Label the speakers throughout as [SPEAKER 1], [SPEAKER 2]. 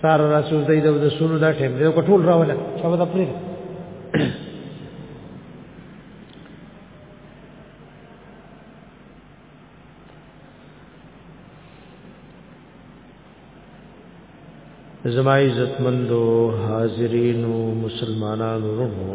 [SPEAKER 1] سار رسول دی د سونو دا ټیم دی کو ټول راوله چا ودا پرې زما عزت مندو حاضرینو مسلمانانو روحو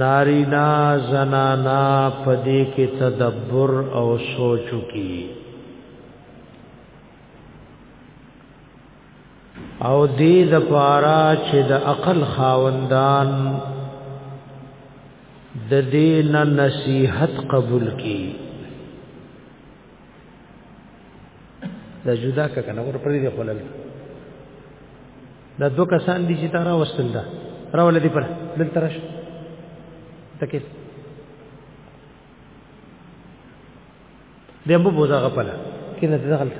[SPEAKER 1] نارینا زنانا پدې کې تدبر او سوچ کی او دې د پارا چې د عقل خاوندان د دې نه نصيحت قبول کی دا جدا کنه ور پرې دی خلل دا دو کسان دي چې تا راوستل ده راوله دي پر دلته راشه تکې د امبو بوزا غپلا کینه ته دخل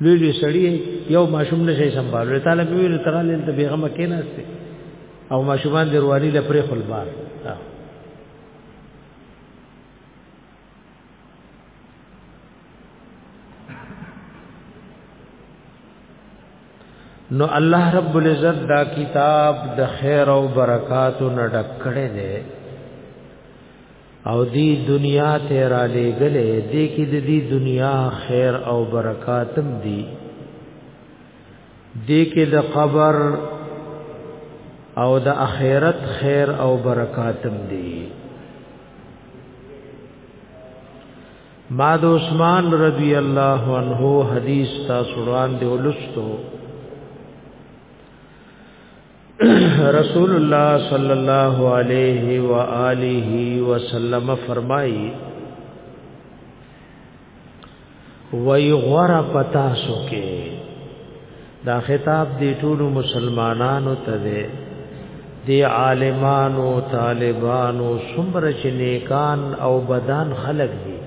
[SPEAKER 1] لوی لوی سړی یو ماشوم نشي سمبالو تعالی به ویل ترا لیل ته بیغمه کیناسته او ماشومان دروانی لپاره خپل بار نو الله رب العزت دا کتاب د خیر او برکات نه ډکړې دی او دی دنیا ته را لېګلې دې کې د دې دنیا خیر او برکاتم دی دې کې د قبر او د اخرت خیر او برکاتم دی ما د عثمان رضی الله عنه حدیث تا سړوان دی ولستو رسول الله صلی الله علیه و آله وسلم فرمایي وای غره پتا سو کې دا خطاب دی ټول مسلمانانو ته دی دی عالمانو طالبانو څومره چې نیکان او بدان خلق دي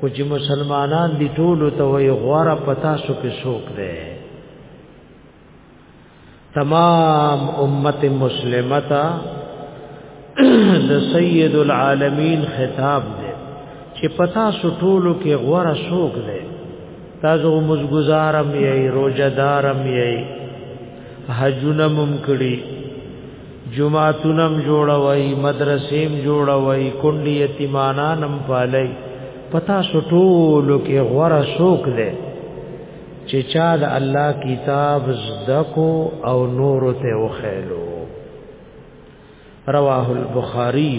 [SPEAKER 1] خو چې مسلمانان دی ټول ته وای غره پتا سو کې شوق دی تمام امت مسلمه ته د سید العالمین خطاب دی چې پتا سټولو کې غوړه شوق دی تاسو مزګزارم یې روزدارم یې حجونم کړی جمعتونم جوړوي مدرسېم جوړوي کندې یتیمانانم پالي پتا سټولو کې غوړه شوق دی چې چا د الله کتاب زدکو او نور ته وخیلو رواه البخاری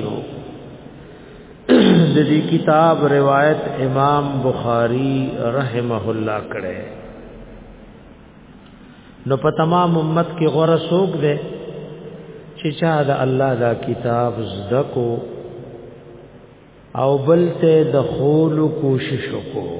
[SPEAKER 1] د دې کتاب روایت امام بخاری رحمه الله کړه نو په تمام امت کې غره سوق ده چې چا د الله دا کتاب زدکو او بل ته د خول کوشش وکړو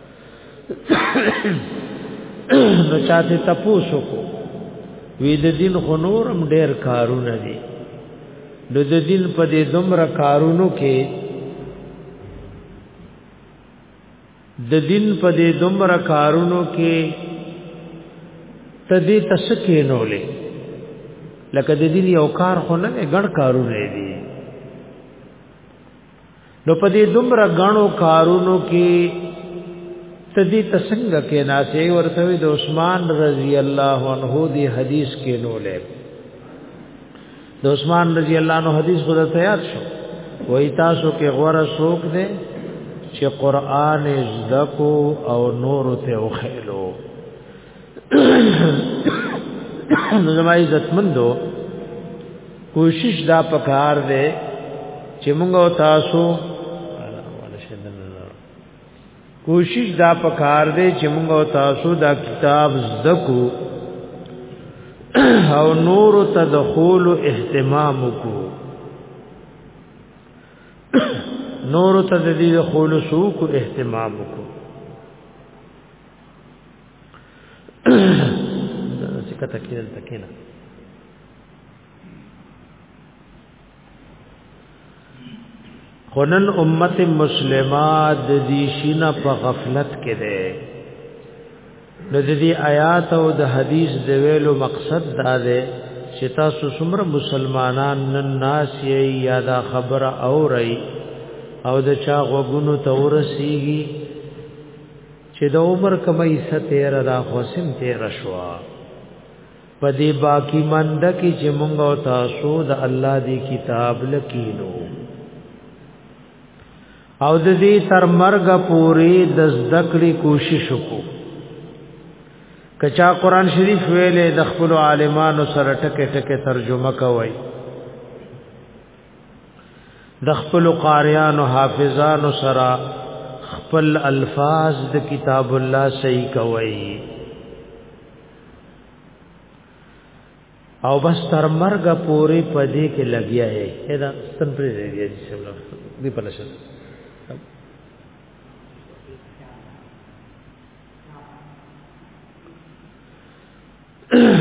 [SPEAKER 1] نو چاته تپوسو کو وی د دین خو نورم ډیر کارونه دي نو د دین په دې دومره کارونو کې د دین په دې دومره کارونو کې تدې تسکه نولې لکه د دین یو کار خو نه ګڼ کارونه دي نو په دې دومره غنو کارونو کې تدی تسنګ کې ناسې ورته د عثمان رضی الله عنه دی حدیث کې نو لې د عثمان رضی الله عنه حدیث خود ته یاد شو وای تاسو کې غوړه شوق دې چې قران زدکو او نور ته وخیلو نو زما عزت مندو کوشش دا پکار دی چې موږ او تاسو کوشش دا پکار دی چې موږ او تاسو دا کتاب زده کو او نور تدخول اهتمام کو نور تدلیل خلصو کو اهتمام کو څنګه تکیل تکیل خنن امت مسلمه د دې شینه په غفلت کې ده نو د دې آیات او د حدیث د ویلو مقصد دا ده چې تاسو څومره مسلمانان نن ناس یې یا دا خبره اوري او د چا غوګونو تورسیږي چې د عمر کمه حصہ تیر را خوسم تیر شوا په دې باقی مند کې چې مونږ او تاسو د الله دی کتاب لکینو او د دې تر مرګ پورې د ذکرې کوشش وکړو کچا قران شریف ویلې د خپل عالمانو سره ټکه ټکه ترجمه کوي د خپل قاریانو حافظانو سره خپل الفاظ د کتاب الله صحیح کوي او بس تر مرګ پورې پدې کې لګیا ہے دا ستن پرې دی چې سم نو دی په لشه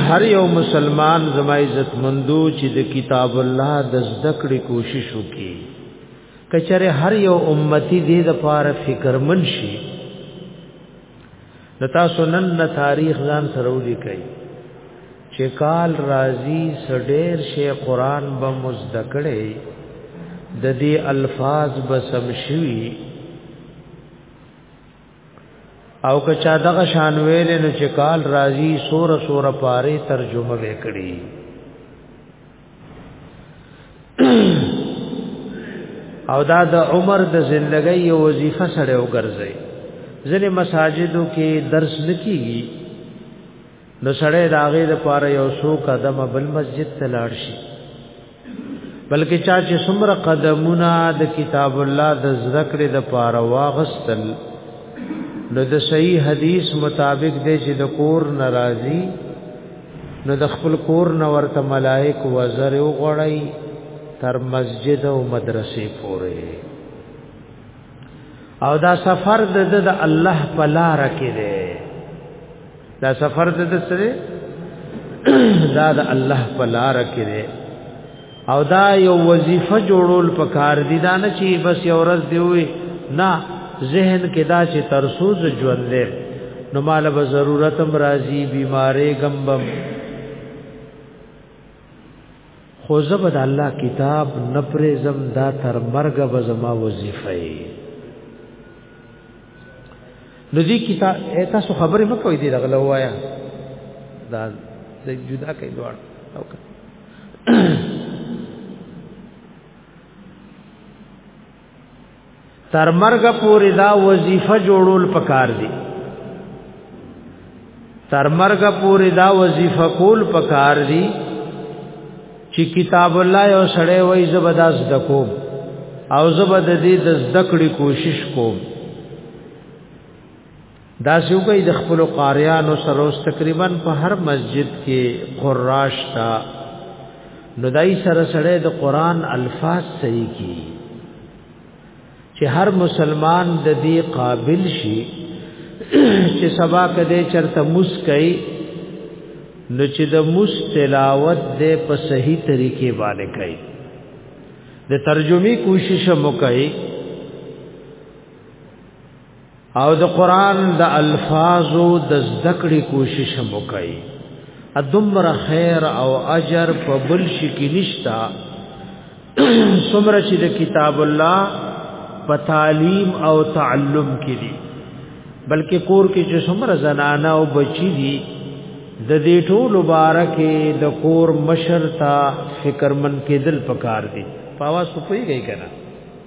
[SPEAKER 1] هر یو مسلمان زما عزت مندو چې د کتاب الله د زده کړې کوشش وکړي کچره هر یو امتی دې د پاره فکرمن شي د تاسو نن نه تاریخ ځان سره ولیکي چې کال راضی سډیر شی قران به مزدکړې د دې الفاظ به سم شوي او که چا دغه شان ویل نو چې کال راځي سور سور پاره ترجمه وکړي او دا د عمر د زندګۍ یو وظیفه سره وګرځي ځینې مساجدو کې درس نکېږي نو سړی د هغې لپاره یو څو قدمه بل مسجد ته لاړ شي بلکې چا چې څومره قدمونه د کتاب الله د ذکر د پاره واغستل نو د صحیح حدیث مطابق دی چې د کور ناراضي نو د خپل کور نو ورته ملائک وزر او غړی تر مسجد او مدرسې پورې او دا سفر د د الله په لار کې دی دا سفر د سره دا د الله په لار کې دی او دا یو وظیفه جوړول په کار دی دا نه چې بس یو ورځ دی وي نه ذهن کې دا چې ترسوز ژوند دی نو مال به ضرورت هم راځي بیمارې غمبم خو زبد الله کتاب نپریزم دا تر مرګ به زما وظیفه ای نو دې کتاب ایتا سو خبرې مکوې دی رغله وایا دا زه جدا کوي دوړ او تر مرګ پورې دا وظیفه جوړول پکار دي تر مرګ پورې دا وظیفه کول پکار دي چې کتاب الله یو سړی وای زبردست دکو او زبد دې د ذکر کوشش کوم دا سوګي د خپل قاریانو سره اوس تقریبا په هر مسجد کې قراش تا نو دای سره سره د قران الفاظ صحیح کی چې هر مسلمان د دې قابل شي چې سبا کده چرته مسکای نو چې د مستلاوت د په صحیح طریقې باندې کوي د ترجمه کوشش مو کوي او د قران د الفاظو د ذکرې کوشش هم وکړي ادمر خیر او اجر په بل شي کې نشتا سمره چې د کتاب الله په تعلیم او تعلم کې دي بلکې کور کې چې سمره زنانه او بچی دي د دې ټول مبارکه د کور مشر تا فکرمن کېدل پکار دي پاوا سپوي گئی کنه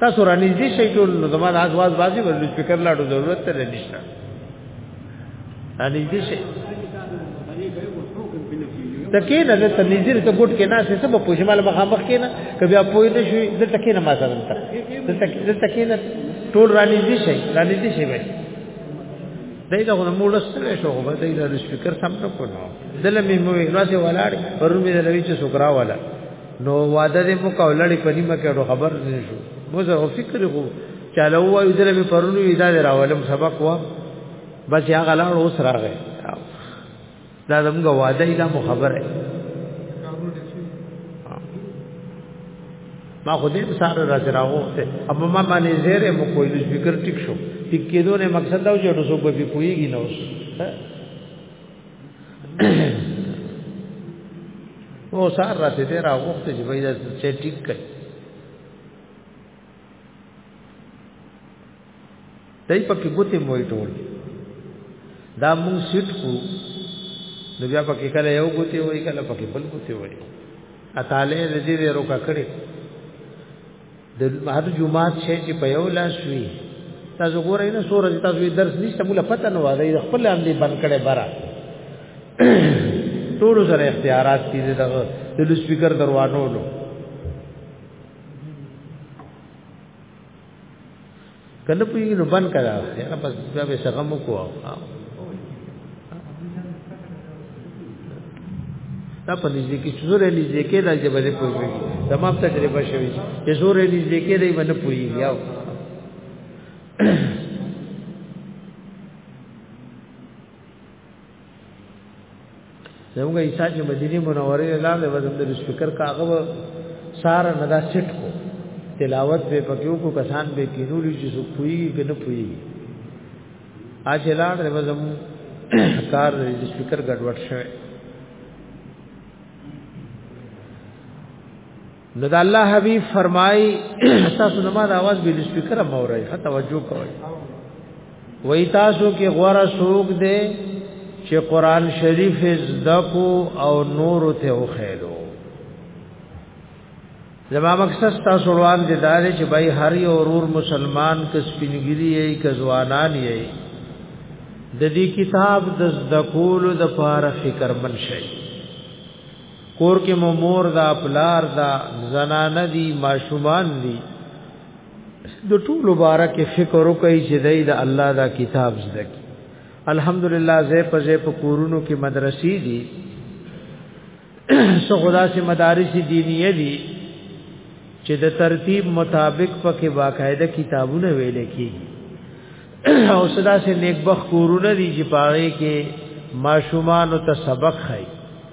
[SPEAKER 1] تاسو را نږدې شئ ټول نو زما د ازواز بازي ورل سپیکر لاړو ضرورت ته نشته را نږدې شئ تکې نه د تنظیر ته ګټ کې نه سه سبب پوجمال مخامخ کې نه کبي اپوي نه شوي د تکې نه ما سره ته د تکې نه ټول را نږدې شئ را نږدې شئ بھائی دای دا غو موږ سره شو غو دای دا سپیکر سم نه کولو دلمه مو ویلاسه ولاړ پرمه دلوي چې سوکرا ولاړ نو واده دې مو کولړې په نیمه کې ډو خبر نه شو مو زه فکر کو چاله وایو دلته می پرونو ادا راولم سبق وا بس یا غلاړ اوس راغې دا زموږ واده اله مو خبره ما خو دې سره را سره وخته اما ما باندې زیره مو کوی لږ فکر ټیک شو ټیک کېدو نه مقصد دا و چې ډو سو په کویږي نو او سار را ته را وخت چې وای دا چې ټیک کړي دای په کې ګوتې موي ټول دا مون سیټ کو نو بیا په کې کله یو ګوتې وای کله په کې بل ګوتې وای اتاله دې دې روکا کړي د هر جمعات شي چې په یو لاس وي تاسو ګورئ نه سورج تاسو درس نشته مولا پته نه وایي د خپل هم دې بند کړي برا ټول سره اختیارات دي دغه د سپیکر دروانو نو کله پوی نو بند کړه یاره پس بیا به څنګه مو کو دا په دې کې چې زور لې ځکه دا چې بلې پوي وي تمام تجربه شوی چې زور لې ځکه دې باندې پوي یاو زموږ عیسی چې مدینه منوره لاله وزن د سپیکر کاغه سار نه دا سټ کو تلاوت به پکیو کو کسان به کینولې چې سو پوي کنه پوي اج لاړ د وزم کار د سپیکر ګډوډ شوی نو د الله حبيب فرمای تاسو نه ما د आवाज به سپیکر مورای ښه توجه کوئ وای تاسو کې غوړه سوق دې چې قران شریف زدکو او نور ته وخیلو زما مقصد تاسو روان دي دا چې بای هر یو اورور مسلمان ک سپینګری یې ک ځوانان یې د دې کتاب د زدکول د پاره فکر من شي کور کې مو مور دا پلار دا زنانه دي ماشومان دي د ټول مبارک فکر وکړي چې دای د الله دا کتاب زده کی الحمدلله زه په زه په کورونو کې مدرسې دي سو خدا سي مدارس دینیه دي چې د ترتیب مطابق پکې باقاعده کتابونه ویل کیږي او صدا سي نیکبخ کورونه دي چې پاره کې ماشومان ته سبق خایي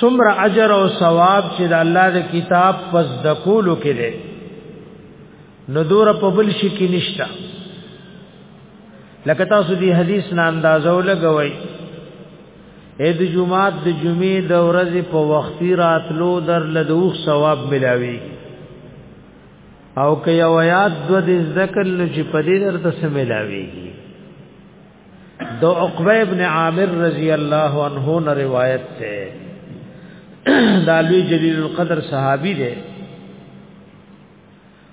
[SPEAKER 1] سمر اجر او ثواب چې د الله د کتاب پس د کولو کې دی نو دور په بل شي کې نشتا لکه تاسو دی حدیث نه اندازو لګوي اې د جمعات د جمعې د ورځې په وختي راتلو در لدوخ ثواب ملاوي او که یو یاد دو د ذکر لږ په دې درته سم ملاويږي د عقبه ابن عامر رضی الله عنه نه روایت ده دا لوی جلیل القدر صحابي ده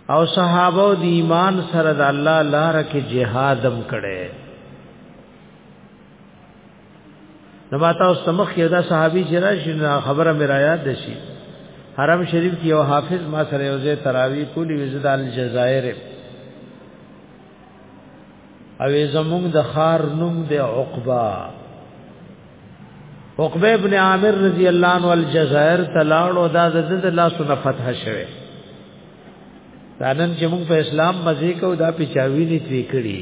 [SPEAKER 1] او صحابه د ایمان سره د الله لار کې جهادم کړي نو ما تاسو سمخ یو دا صحابي چې راشي خبره مې را یاد شي حرم شریف کې یو حافظ ما سره یو ځای تراوی کولی وزد الجزائر او زمونږ د خار نوم د عقبه عقبه ابن عامر رضی الله عنه الجزائر تلاړو دا د د الله سره فتح شوه دانن چې موږ په اسلام مزه کو دا پچاوی نه تری کړی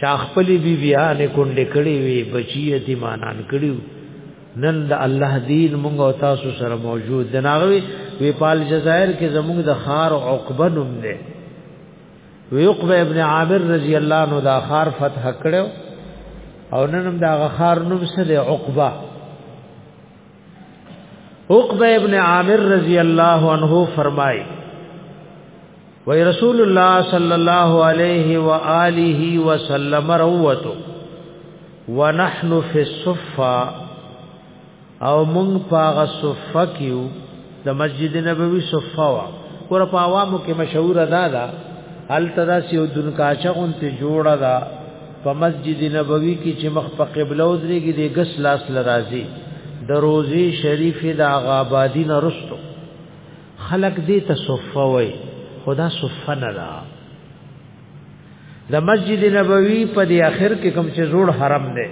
[SPEAKER 1] چا خپل بی بیا نه کونډه کړی وی بچی یتیمانان کړیو نن د الله دین موږ او تاسو سره موجود دی ناغوی وی پال جزائر کې زموږ د خار عقبه نوم دی ويقب ابن عامر رضی الله عنه دا خار فتح کړو او ننم دا غخار نوم سره عقبه عقبه ابن عامر رضی الله عنه فرمای وی رسول الله صلی الله علیه و آله وسلم روته ونحن فی الصفه او مونږ پاغه صفه کیو د مسجد نبوي صفه وا ور په عوامو کې مشهور ادا ده ال تدا سی او دن کاچا اون ته جوړه ده په مسجد نبوي کې چې مخ په قبله ودرېږي د غس لاس لرازي د روزي شریف د آغابادی نه رستو خلق دې ته صفه وای خدا صفه نه ده د مسجد نبوي په دې اخر کې کوم چې جوړ حرم ده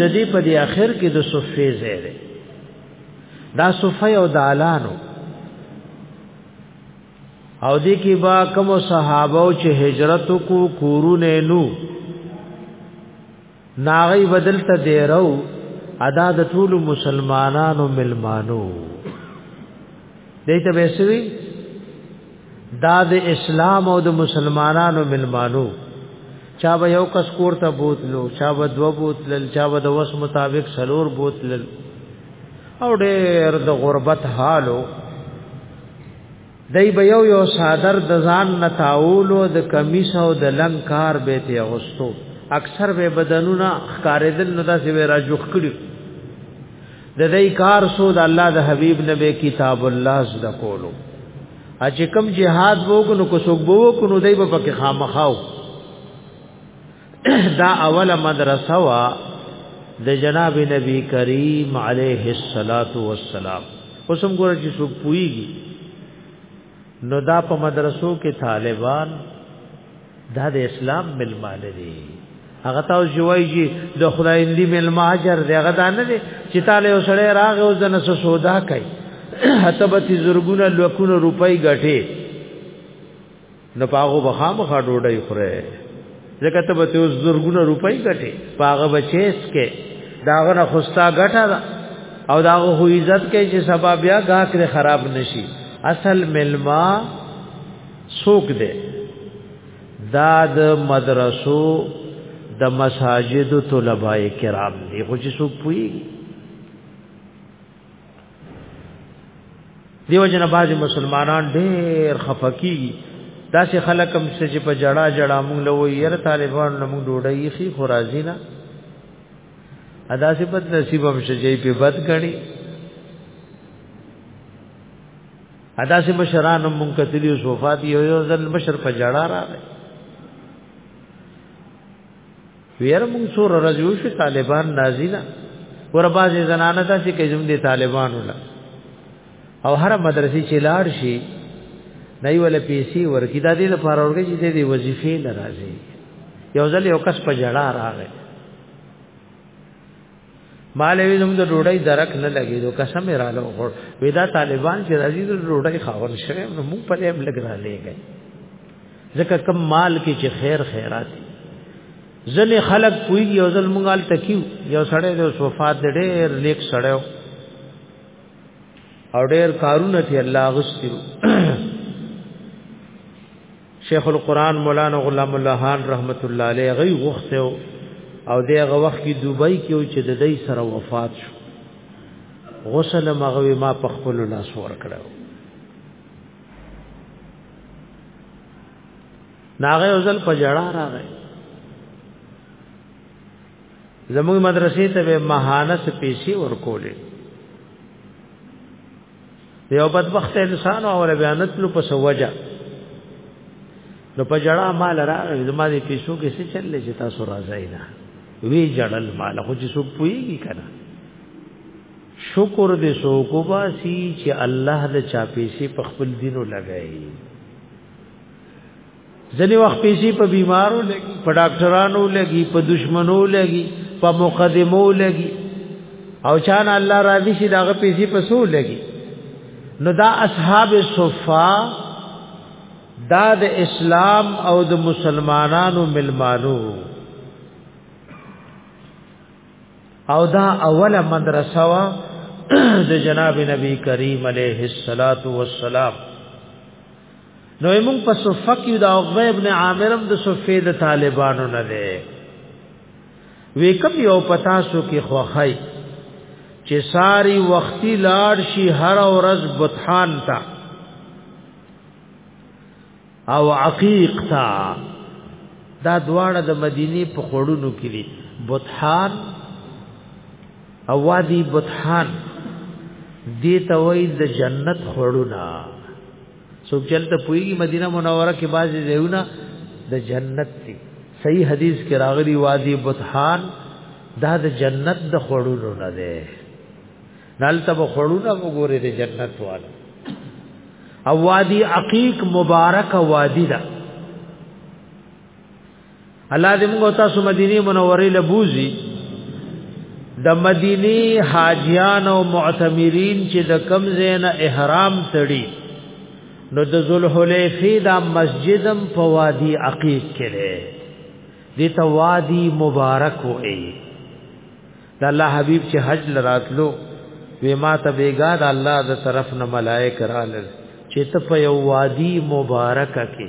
[SPEAKER 1] د دې په دې اخر کې د صفه زیره دا صفه او دالانو او دې کې با کوم صحابه او چې هجرت کو کورونه نو ناغي بدل ته دیرو ادا د ټول مسلمانانو ملمانو دیتا بیسوی دا د اسلام او د مسلمانانو ملمانو چا به یو کس کور ته بوتلو چا به دو بوتلل چا به د وس مطابق سلور بوتلل او ډېر د غربت حالو دای به یو یو صادر د ځان نتاولو د کمیس او د لنګ کار به ته اغستو اکثر به بدنونه خکارېدل نو داسې به راجوخ کړي د دې کار سو د الله د حبيب نبی کتاب الله زده کولو اچ کم جهاد وګنو کو سوګ بو کو نو دای په پکې خامخاو دا اوله مدرسه وا د جناب نبی کریم علیه الصلاۃ والسلام اوسم ګور چې سوګ پویږي نو دا په مدرسو کې طالبان دا د اسلام ملمانه دي هغه تاسو جوړی جی د خدای دی ملما اجر دی هغه دا نه دي چې تعالی وسړی راغ او زنه سودا کوي حتبتی زرګونه لکونه روپۍ ګټي نو پاغو بخام خاډوډای خره ځکه ته به اوس زرګونه روپۍ ګټې پاغه بچیس کې داغه نه خوستا ګټه ده او داغه هو عزت کې چې سبا بیا غاک لري خراب نشي اصل ملما سوک دے دا د مدرسو د مساجد طلباء کرام دی خو چې سوک پوي دیو جن باز مسلمانان ډیر خفقی دا سه خلک هم چې په جړا جړا مونږ له ویر طالبان نو مونږ ډوډۍ خي خورازی نه ادا سه بد نصیب هم شجې په بد غړي ادا سه مشران هم مونږ کتلی او وفات یو یو ځل مشر په جړا راغی ویره مونږ څو ورځې وشو طالبان نازي نه ور بازي زنانه ته چې کوم دي طالبان ولا او هر مدرسې چې لاړ شي دای ول پیسې ورکی دا دې لپاره ورګي چې دې وظیفې ناراضي یو ځل یو کس په جړه راغی مالوی زم د ډوډۍ درک نه لګي دو قسم را لو خور ودا طالبان چې راځي د ډوډۍ خاور شوه نو موږ په دې لګ را لګي ځکه کم مال کې چې خیر خیرات ځلې خلق کوي یو ځل مونږال تکیو یو سړی د وفات ډېر لیک سړی او ډېر کارونه ته الله غوښتي شیخ القرآن مولانا غلام الله خان رحمت الله علیه غي غوښته او دغه وخت کې دوبۍ کې او چې د دې سره وفات شو غسل مغوي ما په خپل لاس ور کړو ناغه ځل په جړه راغی زموږ مدرسې ته به ماهانه څه پیسې ورکولې یو بدبخت انسان او بیانت لو په سوجا نو په جړه مال را زما دې پیسو کې څه چللې چې تاسو راځي نه وی جړل مال خو چې څوک پويږي کنه شکر دې سو کو باسي چې الله د چا پیسې په خپل دینو لګایي ځنی وخت پیسې په بیمارو لګي په ډاکټرانو لګي په دشمنو لګي په مقدمو لګي او چان الله راضي شي داغه پیسې په سو لګي نو دا اصحاب صفا دا د اسلام او د مسلمانانو ملمانو او دا اوله مدرسه وا د جناب نبی کریم علیه الصلاۃ والسلام نو موږ په صفه کې د عقبه ابن عامر هم د صفه د طالبانو نه دی وی کوم یو پتا سو کې خوخای چې ساری وختي لاړ شي هر ورځ بتحان تا او عقیق تا دا دواړه د مدینه په خړونو کې دي بتحان او وادي بتحان دې ته وای د جنت خړونه څوک چلته پویږي مدینه منوره کې بعضی ځایونه د جنت دي صحیح حدیث کې راغلی وادي بطحان دا د جنت د خړونو نه ده نالته به خړونه وګوره د جنت والا او وادي عقیق مبارک وادي ده الله دې موږ تاسو مدینه منوره له بوزي د مدینه حاجیان او معتمرین چې د کم زین احرام تړي نو د ذوالحلیفه دا مسجدم په وادي عقیق کې ده دې ته وادي مبارک وې د الله حبیب چې حج لراتلو وې ما ته بیګا د الله د طرف نه ملائک رالل چې ته په یو وادي مبارک کې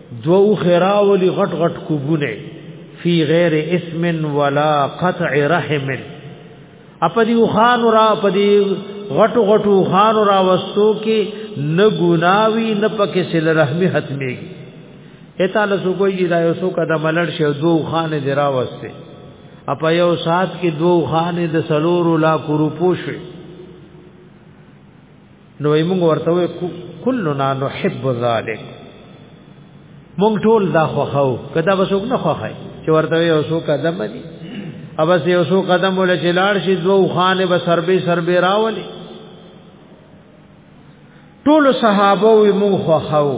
[SPEAKER 1] دو اوخه راولي غټ غټ کوبونه فی غیر اسم ولا قطع رحم اپدی خان را پدی غټو غټو خان را وستو کې نه ګناوی نه پکې سل رحمی حتمی اته له سو کوی دا یو سو کده ملړ شه دو خان دی را وسته اپ یو سات کې دو خان د سلور لا کو روپو شوی نو موږ ورته وې کلنا نحب ذلک موږ ټول دا خوخو کدا وسوک نه خوخای چې ورته یو سو قدم دی اوس یو سو قدم ول چې لاړ شي دوه خانه به سربي سربي راولي ټول صحابه وي موږ خوخو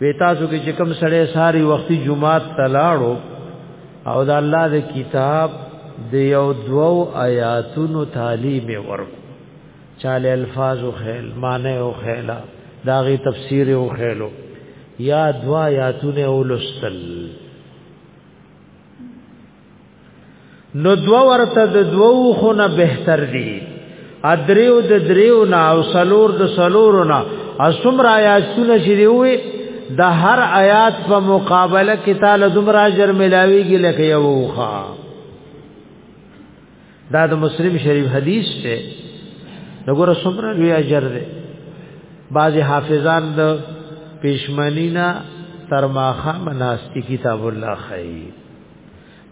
[SPEAKER 1] وی تاسو کې چې کوم سړی ساری وختي جمعات تلاړو او د الله د کتاب د یو دوو آیاتونو تعلیم ورکو چاله الفاظ او خیل معنی او خیلا داغي تفسیر او خیلو یا دوا آیاتونه ولستل نو دو ورته د دوو خونه بهتر دي ادریو د دریو نه او سلور د سلور نه اسمر آیاتونه چې دی وي د هر آیات په مقابله کې تعالی دومره اجر ملاويږي لکه یو وخا دا د مسلم شریف حدیث ته دغه سمره لوی اجر دی بعض حافظان د پښمنینا تر ماخه مناستی کتاب الله خیر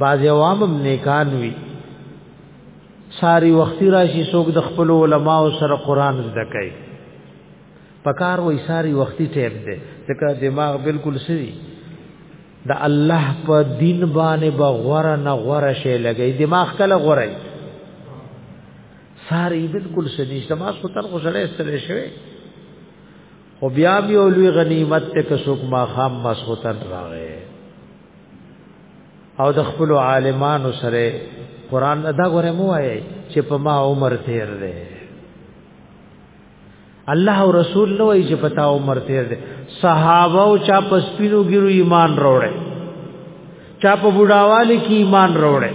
[SPEAKER 1] بعض عوام هم نیکان وي ساری وختي راشي څوک د خپل علماو سره قران زده کوي پکار وای ساری وختي ټیپ دی ځکه دماغ بالکل سری د الله په دین باندې بغوره نه غوره شي لګي دماغ کله غوري ساری بالکل سني دماغ خو تر خو سره استلې شوی خو بیا بیا لوی غنیمت ته که څوک ما خام مسخوتن راغی او د خپل عالمانو سره قران دا غره مو وایي چې په ما عمر تیر دی الله او رسول نو وایي چې پتا عمر تیر دی صحابه او چا په سپینو ګرو ایمان وروړي چا په بډاوالي کې ایمان وروړي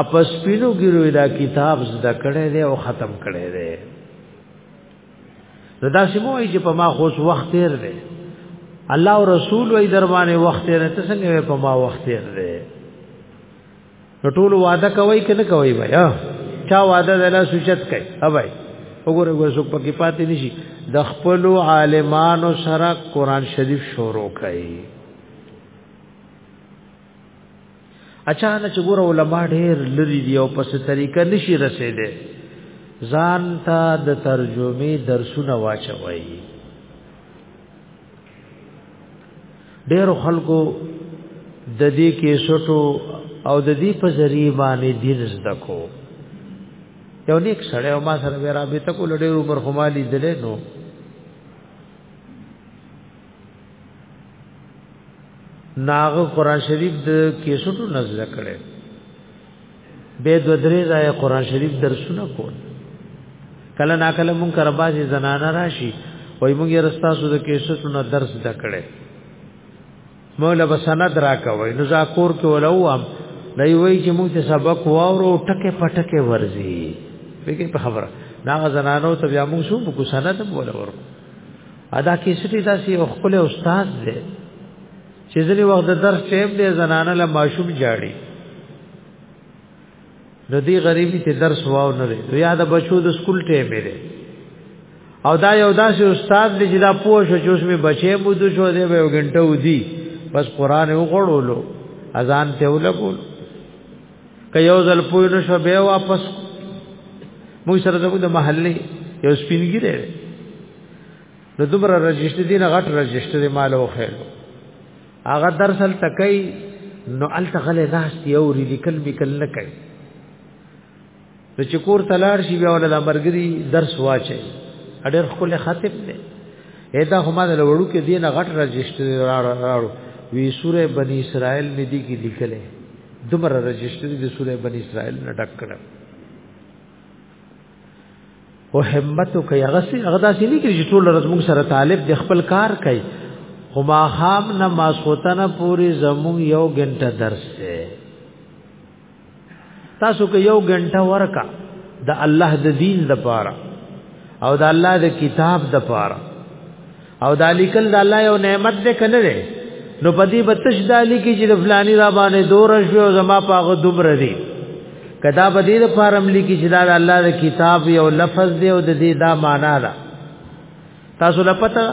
[SPEAKER 1] اپس پینو ګیرو دا کتاب زده کړي دی او ختم کړي دی نو دا سمو چې په ما خو وخت تیر دی الله او رسول وې در باندې وخت تیر ته څنګه په ما وخت تیر دی نو ټول وعده کوي کنه کوي بیا چا وعده دلا سوچت کوي اوبای وګوره وګوره څوک پکې پاتې نشي د خپل عالمانو سره قران شریف شروع کوي اچانه چې ګور علما ډېر لري دی او په څه طریقه نشي رسیدي ځان ته د ترجمه درسونه واچوي ډېر خلکو د دې کې سټو او د دې په ذریعہ باندې دین زده کو یو نیک سړی او ما سره به رابطه کول ډېر عمر خمالي دلې نو ناغ قران شریف د کیسټو نزل کړي به د درې ځای قران شریف درسونه کول کله نا کله مونږ کربازي زنانه راشي وای مونږ یې رستاسو د کیسټو نه درس دکړي مولا بسند را کوي نو زاکور کې ولوم دای وای چې مونږ ته سبق واورو ټکه پټکه ورزي به په خبره نا زنانو ته بیا مونږ شو کو سند بوله ورکو ادا کې سټی تاسو یو خپل استاد دی چې ځلې وخت د درس ټیم دی زنانه له ماشوم جاړي نو دی غریبی ته درس واو نه دی یا د بچو د سکول ټیم دی او دا یو داسې استاد دی چې دا پوه شو چې اوس می بچې مو د شو دی به یو غنټه ودی بس قران وګړولو اذان ته ولګولو که یو ځل پوی نه شو به واپس موږ سره زموږ د محلې یو سپینګیره نو دومره رجسټر دي نه غټ رجسټر مال او خیر هغه درسل تکي نو الته غلې ناس یو ری لیکل میکل نه کوي نو چې کور تلار شي بیا ولدا مرګري درس واچي اډر خپل خاتم دی اېدا هما د وړو کې دینه غټ رجسټر راړو وی سوره بنی اسرائیل می دی کې لیکلې دومره رجسټر د سوره بنی اسرائیل نه ډک کړم او همت او کوي هغه سي هغه داسې نه کوي چې ټول ورځ موږ سره طالب د خپل کار کوي خو ما خام نه ماسوتنه پوری زموږ یو غنټه درس دی تاسو که یو غنټه ورکا د الله د دین د پاره او د الله د کتاب د پاره او د لیکل د الله یو نعمت ده کنه ده نو پدی بتش د لیکي چې د فلانی را باندې دور شو او زما پاغه دوبر دی کدا پدی د فارم لیکي چې دا د الله د کتاب یو لفظ دی او د دې دا معنا ده تاسو لپاره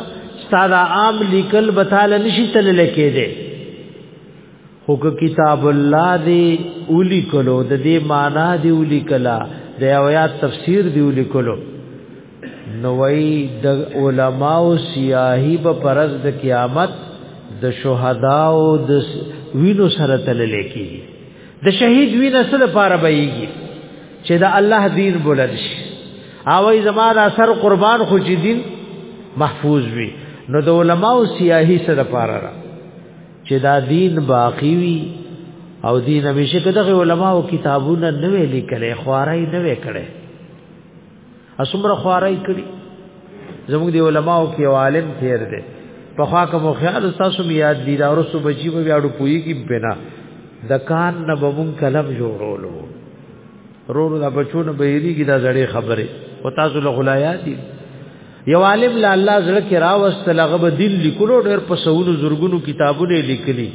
[SPEAKER 1] ستاره عام لیکل بتاله نشي تل لکې ده خو که کتاب الله دی اولی کلو د دې معنا دی اولی کلا د آیات تفسیر دی اولی کلو نو وی د علما او سیاهی په پرز د قیامت د شهدا او د وینو سره تل لیکي د شهید وینه سره پاره بهيږي چې د الله دین بولل شي او ای زما د اثر قربان خو چې دین محفوظ وي نو د علما او سیاهی سره پاره را چې دا دین باقی وي او دین همیشه کده علماء او کتابونه نه وی لیکل خوارای نه وی کړي اسمره خوارای کړي زموږ دی علماء او کې عالم تیر دي په خوا کوم خیال تاسو یاد دي دا ورسو بچي به اړو پوي کې بنا د کان نه بمون کلم جوړولو رورو دا بچونه بهيريږي دا زړې خبره او تاسو له غلایا دي یو عالم لا الله زړه کې راوست لغه به دل لیکلو ډېر په سونو زورګونو کتابونه لیکلي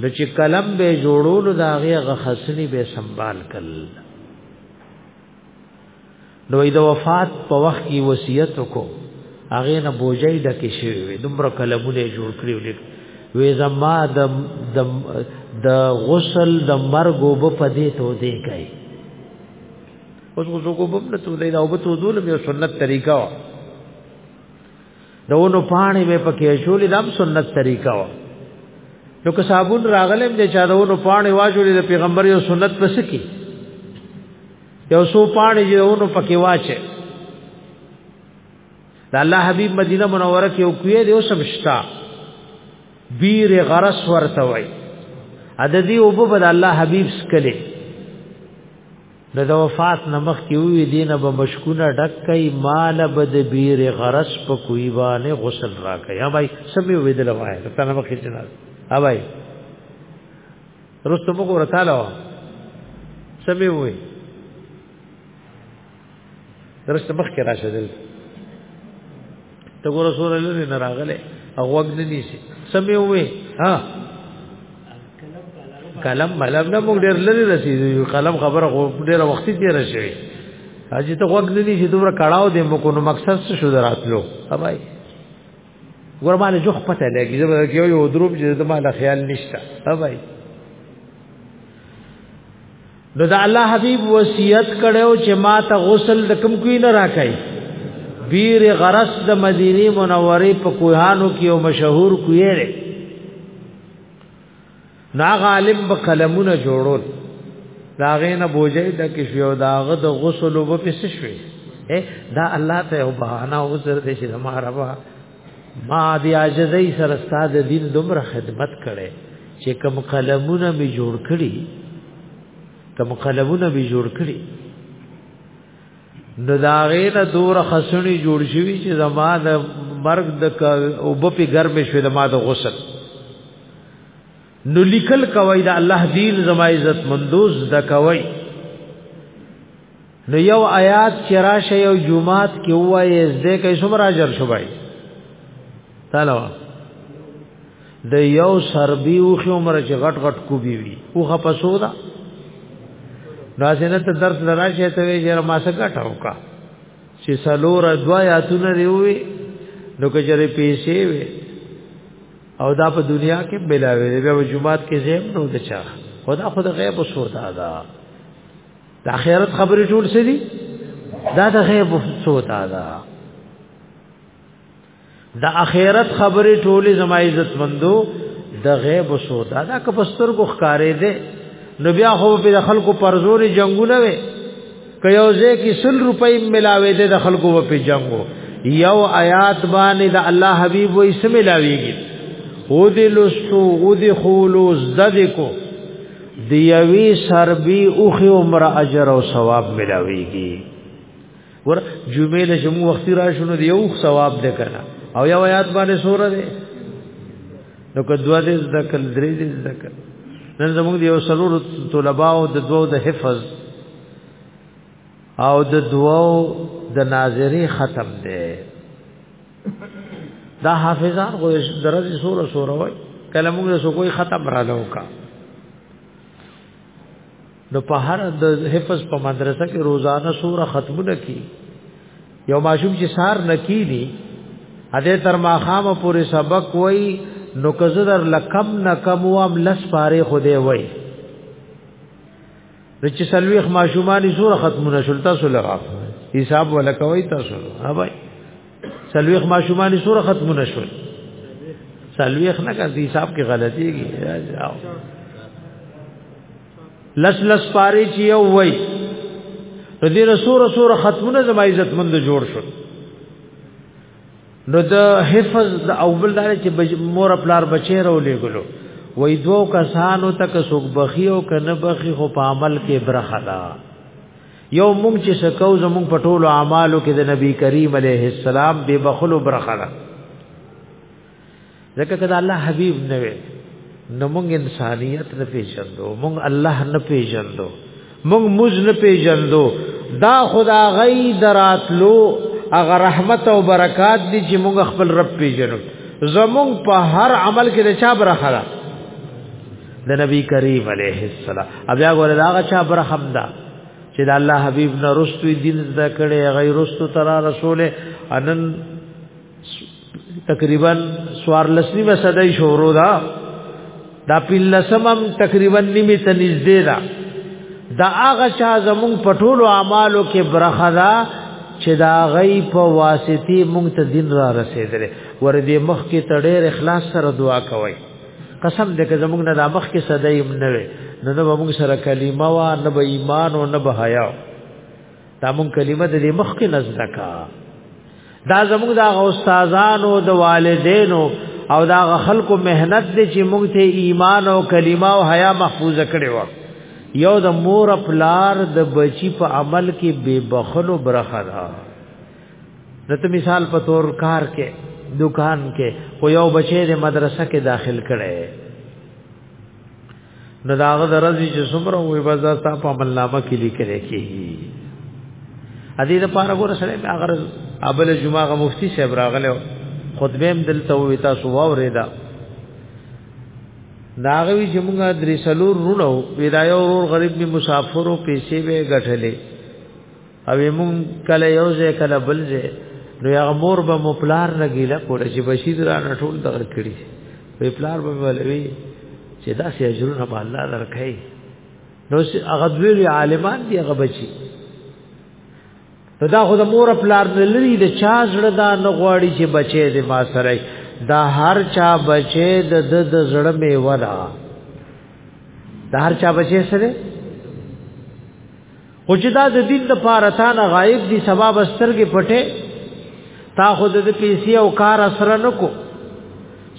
[SPEAKER 1] نو چې قلم به جوړولو دا هغه غخصنی به سنبال کړل نو د وفات په وخت کې وصیت وکړو هغه نه بوجای ډکه شوی دومره قلمونه جوړ کړی وې زما د د غسل د مرګ وب په دې تو دی کوي اوس غسل کو په نه تو دی دا وب تو دول مې سنت طریقہ وا دونو پانی مې پکې شولې دم سنت طریقہ وا نو که صابون راغلم دې چا دونو پانی واجولې د پیغمبر یو سنت پس کی یو سو پانی یو نو پکې واچې د الله حبيب مدینه منوره کې یو کوی دی اوس مشتا بیر غرس ورته وای عددی او په بد الله حبيب سکله د وفات نمخ کې وی دینه به مشکونه ډک کای مال بد بیر غرس په کوی باندې غسل راکې یا بھائی سمې وې دل وای ته نه مخې جناز ها بھائی رستم کو ورتاله سمې وې درسته مخ کې راشه دل ته ګور سور لري نه راغله او وګ نه نيسي سمې وې ها کلم ملم نه موږ ډېر لري رسیدو کلم خبره خو ډېر وخت دی راشي اجي ته وګ نه نيسي دومره کړهو دې مو کو نو مقصد څه شو دراتلو اوبای ګور مال جو پته لګي زه به یو یو دروب چې زما خیال نشته اوبای نو دا الله حبیب وصیت کړو چې ما ته غسل د کوم کوی نه راکای بیر غرس د مدینه منوره په کوهانو کې یو مشهور کوی دی نا غالب به قلمونه جوړول دا غینه بوجه د کې شو داغه د غسل وب پس شوي دا الله ته وبانه وزر دې چې زما ربا ما دی عاجزی سره استاد دین دومره خدمت کړي چې کم قلمونه می جوړ کړي کم قلمونه می جوړ کړي نو دا غیره دور خسنی جوړ شوی چې زما د مرګ د او په ګرمه شوی د ما د غسل نو لیکل کوي دا الله دین زما عزت مندوز د کوي نو یو آیات چې راشه یو جمعات کې وایي زده کې څومره اجر شوبای تعالی د یو سربي او عمر چې غټ غټ کوبي وي اوخه پسو دا نازنه ته درس لراشه ته وی جره ما سګه ټاوکا چې سلور دوا یاتونه دی وي نو که جره پیسې وي او دا په دنیا کې بلاوي بیا جمعات کې زم نو دچا خدا خود غیب او سورتا ده د اخرت خبرې ټول څه دي دا د غیب سوتا ده د اخرت خبرې ټولې زما عزت مندو د غیب سوتا دا که پستر کو ښکارې ده نو بیا خو په خلکو پرزوري جنگونه وي که یو ځای کې 100 روپۍ ملاوي ده د خلکو په جنگو یو آیات باندې د الله حبیب وې سم ملاويږي او دې لستو او دې خولو زده کو دی یوی سربی اوخی عمر اجر او ثواب ملاویږي ور جمعې له شمو وختي راشونو دی یو ثواب ده کنه او یو آیات باندې سوره ده نو کدوه دې ذکر درې دې ذکر نن زموږ دی یو سرور طلباء او د دوو د حفظ او د دوو د ناظری ختم ده دا حافظان خو درځي سوره سوره وای کله موږ سو کوئی ختم را لوکا نو په هر د حفظ په مدرسه کې روزانه سوره ختمونه کی یو ماشوم چې سار نکی دی اده تر ماخامه پورې سبق وای نو کزدر لکم نکم وام لس پاره خوده وای نو چې سلويخ ماشومان سور ختمونه شول تاسو لغاف حساب ولا کوي تاسو ها بھائی سلويخ ماشومان سور ختمونه شول سلويخ نه کړ حساب کې غلطي کیږي لس لس پاره چې یو وای نو دې رسول رسول ختمونه زما عزت مند جوړ شول نو د حفظ د اول دار چې مور پلار بچی راو لګلو وې دوه کسانو تک سوق بخي او کنه بخي خو په عمل کې برخه دا یو مونږ چې سکو زمونږ په ټولو اعمالو کې د نبی کریم علیه السلام به بخلو برخه دا ځکه کله الله حبيب نه وي نو موږ انسانيت نه پیژندو موږ الله نه پیژندو موږ موږ نه پیژندو دا خدا غي دراتلو اغه رحمت او برکات دي چې موږ خپل رب پیژنو زموږ په هر عمل کې د چا برخه ده د نبی کریم علیه السلام بیا ګوره دا هغه چا برخه ده چې د الله حبیب نه رستوي دین زده کړي غیر رستو تر رسول انن تقریبا سوار لسنی به صدای شورو دا دا پلسمم تقریبا نیمه ته نږدې دا دا هغه چا زمون پټولو اعمالو کې برخه دا چې دا غي په واسطه مونږ ته دین را رسیدره ور دې مخ کې تړې اخلاص سره دعا کوي قسم دې که زمونږ نه دا مخ کې صدایم نه وي نو نو مونږ سره کلمه وا نه به ایمان او نه به حیا دا مون کلمه د مخ کې نزدکا دا زموږ دا استادانو د والدینو او دا خلکو مهنت دي چې موږ ته ایمان او کلمه او حیا محفوظ کړي و یو د مور پلار د بچی په عمل کې بے بخلو برخه ده نته مثال په تور کار کې دکان کې خو یو بچی د مدرسه کې داخل کړي نو داغه درځي چې څومره وي بس دا تاسو په عمل نامه کې لیکل کېږي ا دې لپاره ګور سره هغه ابل جمعه غ مفتی صاحب راغله خطبه هم دلته وې تاسو واورې دا داغه وی چې موږ درې سلور رونو ویدایو ورور غریب می مسافرو پیسې به غټلې او مون کله یو ځای کله بل ځای نو هغه مور به مو پلار نه ګیله کوله چې بشیر را نه ټول دغه کړی وی پلار به ولوي چې دا سي اجرونه به الله درکړي نو هغه دوی عالمان دی هغه بچي نو دا خو د مور پلار نه لري د چا زړه دا نه غواړي چې بچي دې ما سره دا هر چا بچي د د زړه می ولا دا هر چا بچي سره خو چې دا د دین د پاره تا نه غایب دي سبب سترګې پټه تا خو د پیسې او کار سره نکو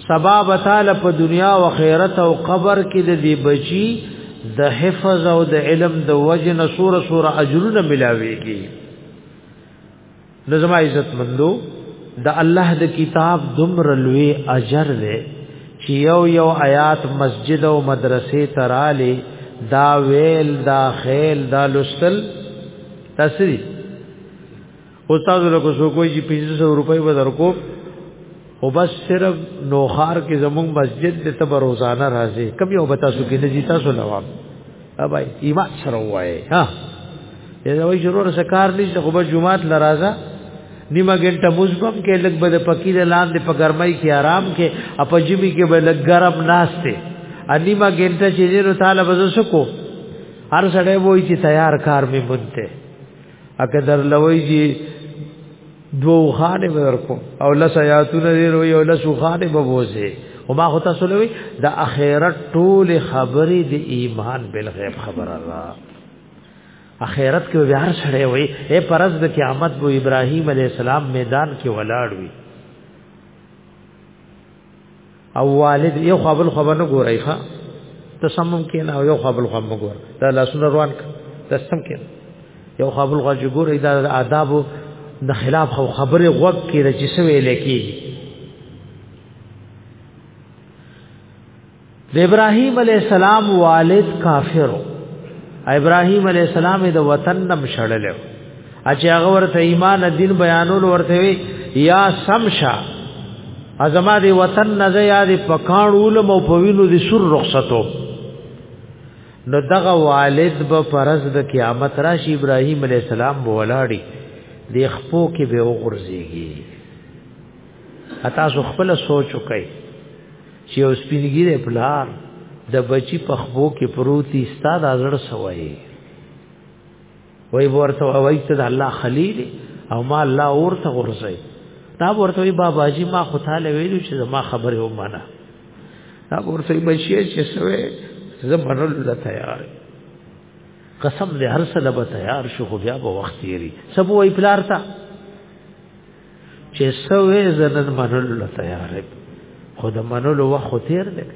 [SPEAKER 1] سبب تعالی په دنیا او آخرت او قبر کې د دې بچي د حفظ او د علم د وجنه سور سور اجرونه ملاويږي نو زما عزت مندو د الله د کتاب دمر لوی اجر دی چې یو یو آیات مسجد او مدرسې تراله دا ویل دا خیل دا لستل تسری استاد له کو سو کوی چې 500 روپۍ به درکو او بس صرف نوخار کې زمون مسجد د تب روزانه راځي کم یو بتا سو کې نجی تاسو لواب ابای ایمان سره وای ها دا وای ضرور سکار نشته خو بس جمعات لرازه نیمه ګنټه مزبم کې لګ بده پکی د لاندې په ګرمۍ کې آرام کې اپ جمی کې به لګ ګرم ناشته انیمه ګنټه چې زیرو تعالی بزو سکو هر سړی وای چې تیار کار می بنته اګه در لوي جی دو خانه ورکو او لس آیاتونه دی روي او لس خانه به بوزي او ما خو تاسو لوي د اخرت ټول خبرې د ایمان بل غیب خبره را اخرت کې بیا سره وي اے پرز د قیامت بو ابراهیم علی السلام میدان کې ولاړ وي او والد یو خپل خبر نه ګورای ښا ته سمم کې نه یو خپل خبر نه ګور دا لاسونه روان ک ته سم کې یو خپل خبر چې ګورای دا آداب د خلاف خو خبره غوږ کې د جسم ویل کېږي د ابراهيم عليه السلام والد کافر ابراهيم عليه السلام د وطن نم شړل اچي هغه ورته ایمان دین بیانول ورته وی یا سمشا ازما دی وطن نه یا دی پکان علم او پوینو دی سر رخصتو نو دغه والد به فرض د قیامت راشي ابراهيم عليه السلام بولاړي د خپو کې به وغورځيږي اته خپل سوچ وکړي چې اوس پینګیره پلار د بچی په خبو کې پروتي استاد ازړ سوي وای ورته وای ته د الله خلیل او ما الله ورته ورځي دا ورته وای بابا جی ما خو تعالی ویلو چې ما خبره ومنه دا ورته بچی چې سوي زه منل لا تیار قسم دې هر څه لا تیار شو خو بیا به وخت یې سبو وای پلار ته چې سوې زنن منلو له تیارې خو د منلو وخت خو تیر دی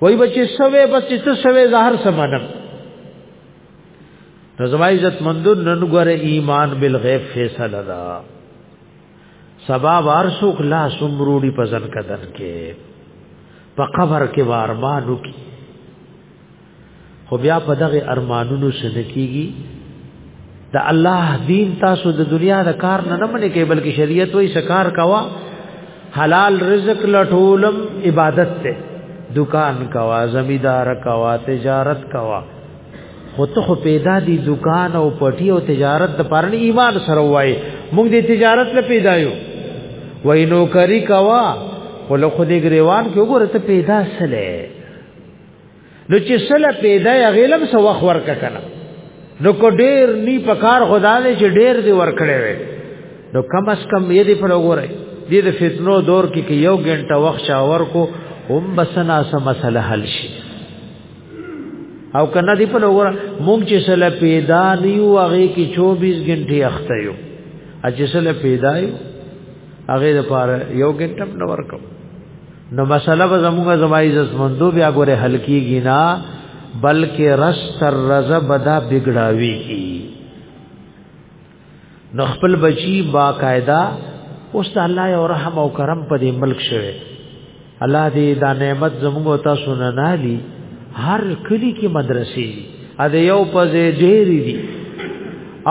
[SPEAKER 1] وای بچې سوې بس چې څه سوې ظاهر سمانم نو زما عزت مندون نن ګره ایمان بالغیب فیصله دا سبا وارسوک لا سمروړي پزن کدن کې په قبر کې وارمانو کې خو بیا په دغه ارمانونو شنه کیږي د الله دین تاسو د دنیا د کار نه نه منې کې بلکې شریعت وایي شکار کوا حلال رزق لټولم عبادت ته دکان کوا زمیدار کوا تجارت کوا خو ته خو پیدا دی دکان او پټی او تجارت د پرن ایمان سره وای موږ دې تجارت له پیدا یو وای نو کری کوا ولخو دې ګریوان کې وګوره ته پیدا سره نو چې سله پیدا یا غیلم سو وخت ورک کنه نو کو ډیر نی پکار خدا دې چې ډیر دی ورکړې وي نو کم اس کم یې دې پر وګورئ دې د فتنو دور کې کې یو غنټه وخت شاور کو هم بسنا سم مسله حل شي او کنه دې په لور مونږ چې سله پیدا نیو هغه کې 24 غنټه اخته یو اجه سله پیدا یو هغه د پاره یو ګټم نه ورکم نو مسله به زموږ زمای عزت مندو بیا ګوره حل کیږي نه بلکې رس تر رز بدا بګړاوي کی نو خپل بچی با قاعده اوس الله یو رحم او کرم په دې ملک شوه الله دې دا نعمت زموږ ته سننالي هر کلی کې مدرسې ا دې یو پځې ډېری دي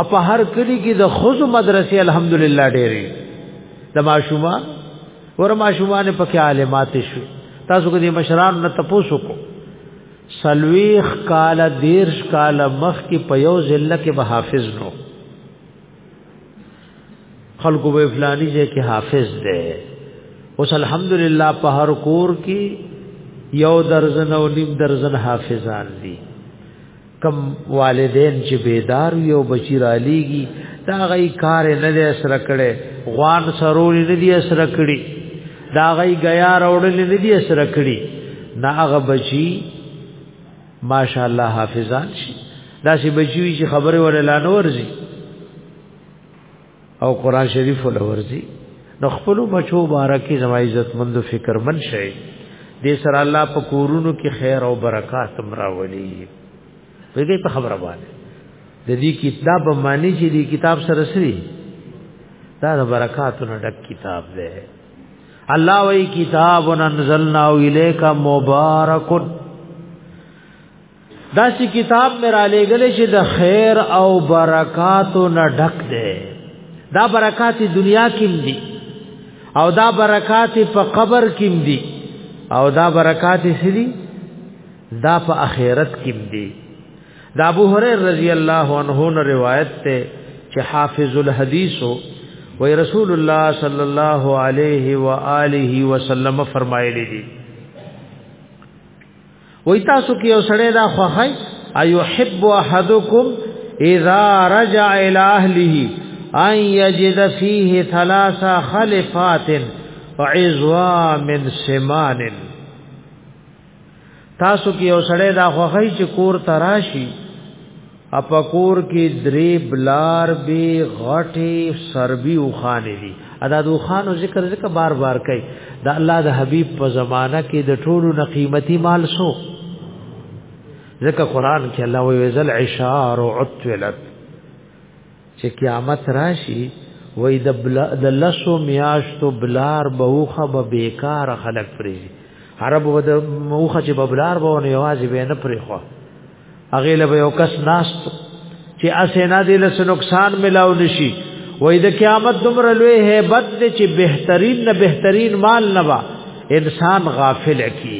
[SPEAKER 1] اپ هر کلی کې د خود مدرسې الحمدلله ډېری د ماشوما ور ماشومان په کې عالمات شو تاسو کې د مشران نه تپوسو کو سلويخ کال دیرش کال مخ کې په یو ضلع کې به حافظ نو خلکو به فلانی ځای کې حافظ دی اوس الحمدلله په هر کور کې یو درزن او نیم درزن حافظان دي کم والدین چې بیدار یو بچی را لیږي دا غي کار نه دې سره کړي غوان سرول نه دې سره کړي دا غي غیا راوړل نه دې سره کړي نا هغه بچی ماشاءالله حافظان شي دا چې بچوي چې خبره ولا لا نورځي او قران شریف ولا ورځي نو خپل بچو بارکه زما عزت مند فکر من شي دې سره الله په کورونو کې خیر او برکات مراولي وګي په خبره باندې د دې کتاب معنی چې دې کتاب سره سری دا د برکاتونو ډک کتاب دی الله وی کتاب انزلنا الیک مبارک دا سی کتاب میرا لګل چې د خیر او برکاتو نه ډک دی دا برکات دنیا کې دي او دا برکات په قبر کې دي او دا برکات سړي دا په اخرت کې دي د ابو هريره رضی الله عنه نه روایت ته چې حافظ الحديث وی رسول الله صلی الله علیه و آله وسلم فرمایلی دي وی تاسو کې یو سړی دا خوخای ايحب احدکم اذا رجع الى اهله ان يجد فيه ثلاث خلفات عزوا من سمان تاسو کې یو سړی دا خوخی چې کور تراشي اپکور کې درې بلار به غټي سربي او خانې دي ادا دو خانو ذکر ذکر بار بار کوي دا الله د حبيب په زمانہ کې د ټولو نه قیمتي مال سو ذکر قران کې الله وی ذل عشار عتلت چې قیامت راشي وای د بلا د لسو میاشتو بلار به وخه به بیکار خلک پرې عرب و د موخه چې ببلار به نه یوازې به نه پرې خو هغه له یو کس ناست چې اسینا دې له نقصان ملاو نشي وای د قیامت دومره لوی hebat دې چې بهترین نه بهترین مال نه با انسان غافل کی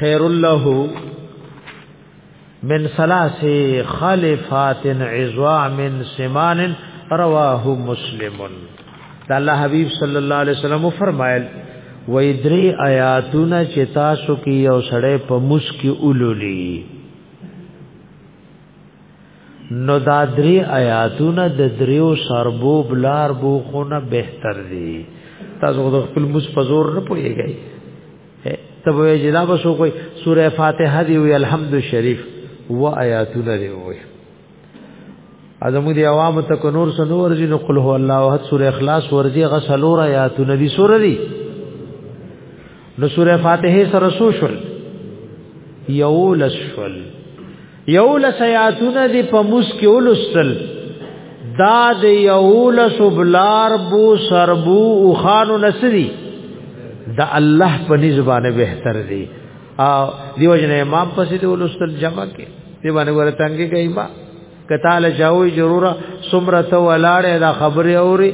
[SPEAKER 1] خیر الله من ثلاث خلفات عظام سمان رواه مسلم دا الله حبیب صلی الله علیه وسلم فرمایل و ادری آیاتونه چې تاسو کې یو سړی په مسکی اولولي نو دا درې آیاتونه د دریو سربو بلار بو خونه بهتر دي تاسو د خپل مس په زور نه پويږئ ته به جنا بسو کوئی سوره فاتحه دی وی الحمد شریف و آیاتونه دی وی اعظم دی عوام ته کو نور سنور جن قل هو الله احد سوره اخلاص ورځي غسلور آیاتونه دی سوره دی نو سوره فاتحه سره سو شول یو لسول یو لسیاتونه دی په موس کې ولستل دا د یو لس بلار بو سربو او خانو نسری دا الله په نسبانه بهتر دی او دیو جن امام پسې دی ولستل جمع کې دی باندې ورتانګي کوي با کتاله چاوي ضروره سمره ته ولاړه دا خبره اوري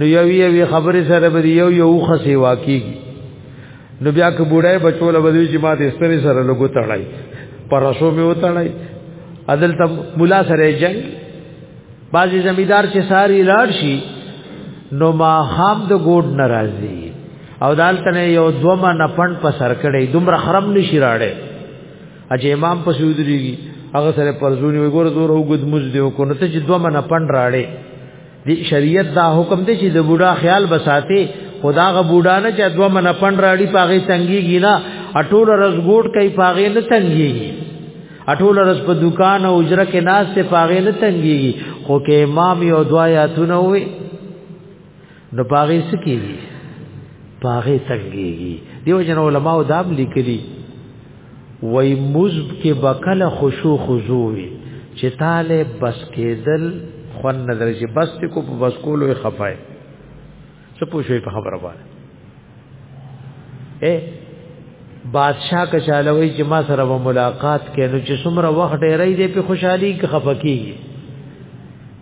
[SPEAKER 1] نو یو یو خبره سره به یو یو خسي واقعي نو بیا که بوډای بچو له بدوی چې ما دې ستري سره لګو تړای پر رسو می وتړای عدل ته مولا سره جنگ بازي زمیدار چې ساری لاړ شي نو ما خام د ګوډ ناراضي او دالتنه یو دوما نفن په سر کړي دومره خرم نشي راړي اجه امام په سودريږي هغه سره پرزونی وګور زور او ګد مز دیو کو نو ته چې دوما نفن راړي دی شریعت دا حکم دی چې د بوډا خیال بساته خدا غ بوډا نه چې دوه من پن راړي پاغه تنګيږي نه اټول رزګوټ کوي پاغه نه تنګيږي اټول رز په دکان او اجره کې ناس ته پاغه نه تنګيږي خو کې امام یو دوا یا تونه وي نو پاغه سکیږي پاغه تنګيږي دیو جن علماء دام لیکلي وای مزب کې بکله خشوع خضوع وي چې تاله بس کېدل خو نه درځي بس ته کو په بس کولو خفای څه پوښوي په خبره باندې اے بادشاہ کچالوي چې ما سره و ملاقات کینو چې څومره وخت ډېرې دې په خوشحالي کې خفقي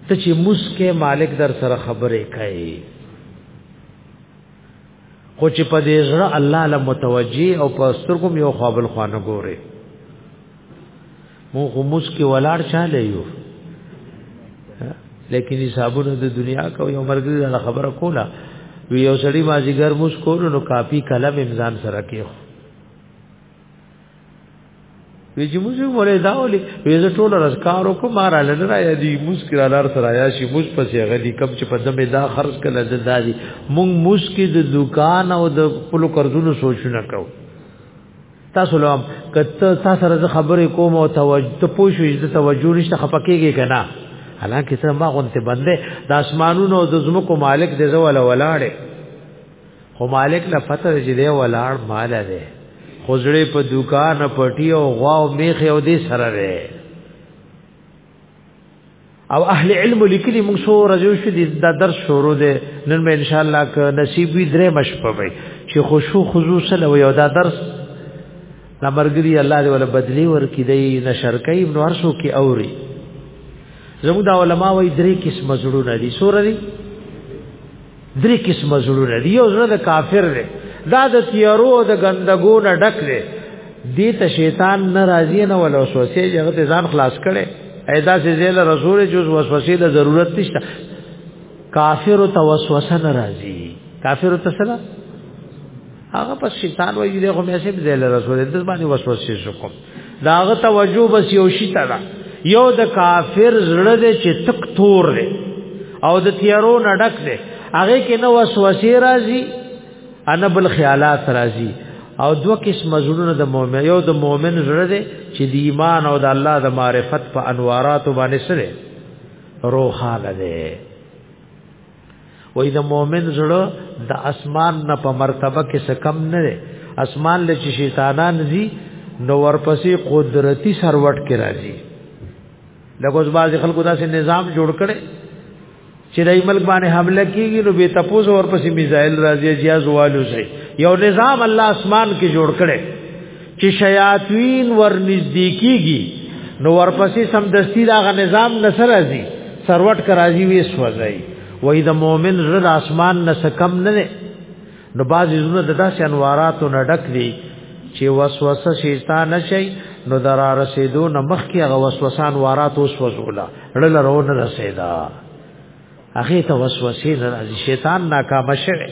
[SPEAKER 1] ته چې مسکه مالک در سره خبرې کوي خو چې په دې زړه الله له متوجي او په سترګو یو خوابل خوانه ګوره مو خو مسکی ولاړ چاله یو لیکن حسابونه د دنیا کو یو مرګ د خبره کوله وی یو سړی مازیګر مسکول نو کاپی قلم امزان سره کېخو وی چې موږ ولې دا ولې وی زه ټول رزکار او کوم را لنرا یا دی مسکر لار سره یا شي موږ پسې غلي کم چې په دمه دا خرج کله د دادي موږ مسکې د دکان او د خپل قرضونو سوچونه کوو تاسو لوم کته تاسو سره خبرې کوم او توجه ته پوښوي د توجه نشته خپکیږي کنه حالانکه ته ما غونته بنده د اسمانونو او د زمکو مالک دې زول ولاړې خو مالک لا پته چې دی ولاړ مال دی خزړې په دکان پټي او غوا او میخه او دې سره دی او اهل علم لیکلي موږ سو رجو شو د درس شروع دی نن به ان شاء الله ک نصیب وي درې مشپوي چې خوشو خزو سره وي او دا درس لا مرګري الله دې ولا بدلی ور کې دی نشر کوي ابن ورسو کې اوري زموږ د علما وای درې قسم زړونه دي سور دي درې قسمه زړونه دي یو زړه د کافر دی دا د تیارو او د ګندګو نه ډک دی دې ته شیطان ناراضي نه ولا وسوسه هغه ته ځان خلاص کړي ایدا سي زیل رسول جز وسوسه له ضرورت نشته کافر ته وسوسه ناراضي کافر ته سره هغه پس شیطان وایي دغه مې سي زیل رسول د باندې وسوسه شو کوم داغه توجه بس یو شی تړه یو د کافر زړه دې چې تک تور دی او د تیارو نډک دی هغه کې نو وسوسه راځي ان بل خیالات راځي او دو قسم زړونه د مؤمن یو د مؤمن زړه دې چې د ایمان او د الله د معرفت په انوارات باندې سره روخاله ده وې د مؤمن زړه د اسمان نه په مرتبه کې څه کم نه دی اسمان له چې شیطانان زی نو ورپسې قدرتی سروټ کې راځي لکه اوس باز خلکو داسې نظام جوړ کړي چې دای ملک باندې حمله کیږي نو به تپوس ورپسې میزایل راځي جیاز والو شي یو نظام الله اسمان کې جوړ کړي چې شیاطین ورنږدې کیږي نو ورپسې سم دستی دا غ نظام نسر راځي سروټ کرازي وی سوځي وای د مؤمن رد اسمان نس کم نه نه نو باز زونه د داسې انواراتو نه ډک دي چې وسوسه شیطان نشي نو درا رسیدو نه مخکې غ وسوسان وارات اوس وسوله رل رونه رسیدا هغه ته وسوسه راځي شیطان ناکام شوه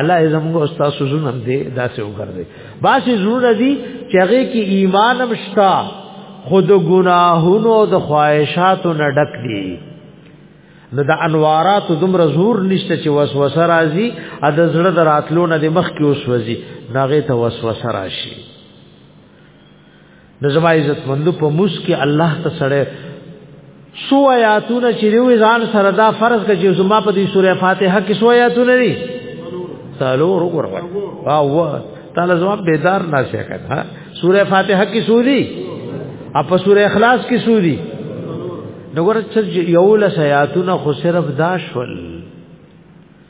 [SPEAKER 1] الله یې زموږ استاد سوزونه دې داسې وګرځي باسي زړه دي چې هغه کې ایمان هم شتا خود ګناهونو او د خواهشاتو نه ډک دي نو د انوارات دومره زور نشته چې وسوسه راځي ا د زړه د راتلو نه د مخ کې وسوځي ناغه ته وسوسه راشي نو زما عزت مند په موس کې الله ته سره سو آیاتونه چې دی ځان سره دا فرض کړي زما په دې سوره فاتحه کې سو آیاتونه دي سالو وګور او تعالی زما بیدار ناشه کړه سوره فاتحه کې سو دي اپ سوره اخلاص کې سو دي نو ورته یو لس آیاتونه خو صرف دا شول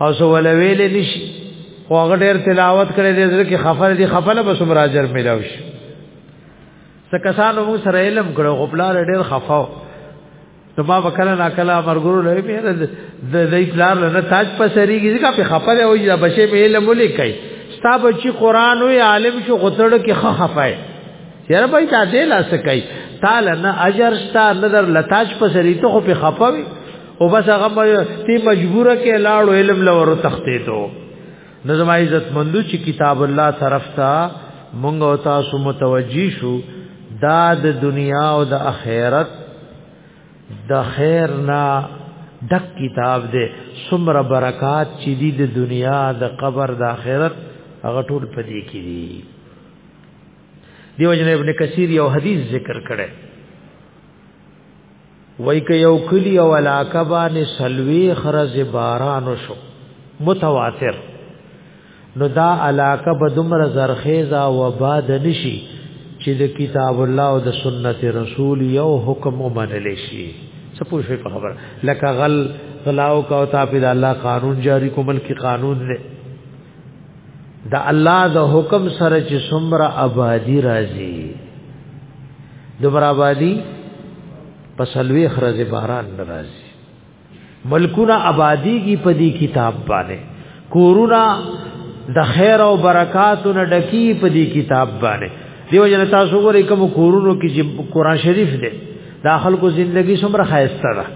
[SPEAKER 1] او سو ولویل نشي خو هغه ډیر تلاوت کړي د زړه کې خفل دي خفل به سم راجر ملاو شي سکسانو مو سره علم کړو خو پلار ډیر خفاو نو ما وکړه نا کلا مرګرو لوي به د دې پلار له تاج په سریږي ځکه په خفل او یا بشه به علم ولیکي ستا بچي قران او عالم شو غتړ کې خ خفای یاره بای تا دې لا سکای تعالی نه اجر ستا نظر لتاج په سری ته خو په خفوي او بس هغه تی مجبوره کې لاړو علم لور تختې ته نو زما عزت مندو چې کتاب الله طرف ته مونږ او تاسو متوجي شو دا د دنیا او د اخرت د خیر نه دک کتاب دې سمره برکات چې دي د دنیا د قبر د اخرت هغه ټول پدې کې دي دیو جن ابن کثیر یو حدیث ذکر کړي وای که یو کلی او علاقه باندې سلوي خرز باران شو متواتر نو دا علاقه به دومره زرخیزه و باد نشي چې د کتاب الله او د سنت رسول یو حکم ومنل شي څه پوښي په خبره لکه غل غلاو کا او تاپید الله قانون جاری کومل کی قانون نه د الله د حکم سره چې څومره آبادی راځي دومره آبادی په سلوي خرز باران راځي ملکونه آبادی کی په دې کتاب باندې کورونا د خیر او برکاتو نه ډکی په دې کتاب باندې دیو جن تاسو ګورئ کوم کورونو کې چې قران شریف دی دا خلکو ژوندۍ څومره خایسته ده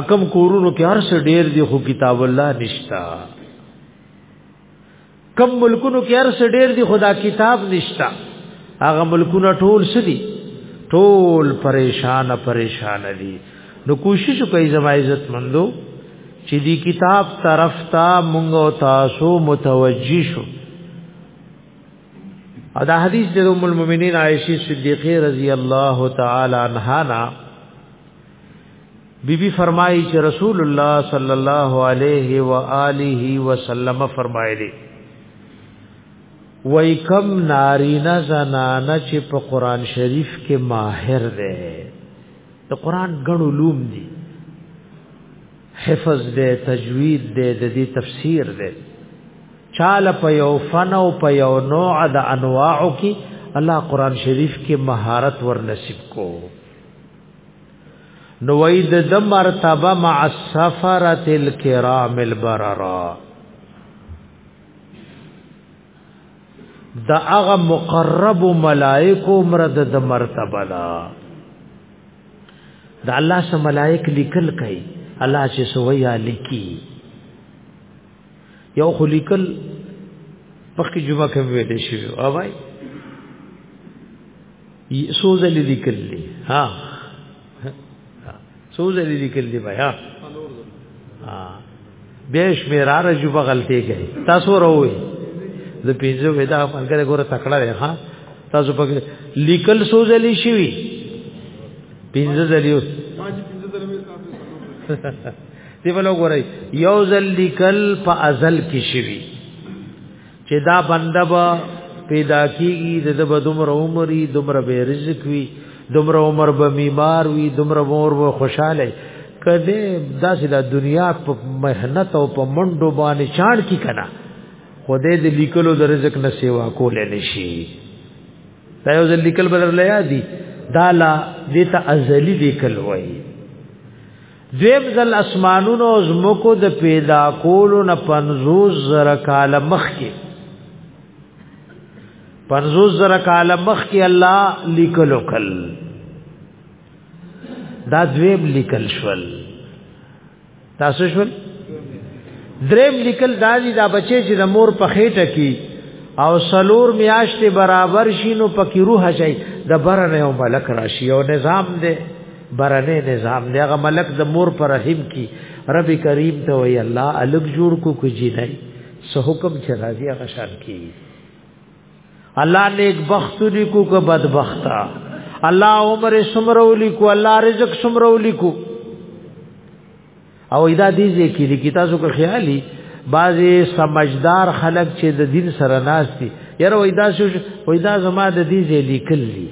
[SPEAKER 1] اکم کورونو کې هر څه ډیر دي خو کتاب الله نشتا کم ملکونو کې هر څه ډیر دي خدا کتاب نشتا هغه ملکونه ټول سدي ټول پریشان پریشان دي نو کوشش کوي زما عزت مندو چې دی کتاب طرف ته مونږ او تاسو متوجی شو دا حدیث د ام المؤمنین عائشه صدیقه رضی الله تعالی عنها بی بی فرمایي چې رسول الله صلی الله علیه و آله وسلم فرمایلی وای کم نارینا زنانا چې په قران شریف کې ماهر دی د قران غن علوم دي حفظ دی تجوید دی د دې تفسیر دی چاله په یو فن او په یو نوع د انواعو کې الله قران شریف کې مهارت ور نصیب کو نو وای د د مرتبه مع السفرت الكرام البررا د هغه مقرب ملائکو مرد د مرتبه لا د الله سره ملائک لیکل کوي الله چې سویا لیکي یو خو لیکل پخې جمعه کې ویل شي او وای سوزل لیکل دي ها سوزل لیکل دي بیا بیش میرا رجو په غلطي کوي تاسو وروي د پیځو ودا ملګری ګوره تکړه دی ها تاسو په لیکل سوزل شي وي پینځه ځلیو دی بل وګورئ یو ځل لیکل په ازل کې شوی چې دا بنده به پیدا کیږي د دب دمر عمرې دمر به رزق وي دمر عمر به بیمار وي دمر مور به خوشاله کده دا چې دا دنیا په مهنت او په منډو باندې چاړ کی کنا خدای دې لیکلو د رزق نه سیوا کول نه شي دا یو ځل لیکل بدل لیا دي دا لا دې ته ازلی لیکل وایي دویم ځل اسمانونو او زمکو د پیدا کولو نه پنځوس زره کاله مخکې پنځوس زره کاله مخکې الله لیکلو کل دا دویم لیکل شول تاسو شول دریم لیکل دا دي دا بچي چې د مور په خېټه کې او سلور میاشتې برابر شینو پکې روح شي د برنه یو ملک راشي او نظام دی برنه نظام دی هغه ملک د مور پر رحم کی رب کریم ته وی الله الګ جوړ کو کو جی نه سو حکم چې راضی هغه شان کی الله نیک بخت لیکو که بدبختا الله عمر سمرو لیکو الله رزق سمرو لیکو او ادا دې ځکه لیکي تاسو کو خیالي بعضی سمجدار خلک چې د دین سره ناس دي یره وای دا شو وای دا زما د دې ځې لیکل دي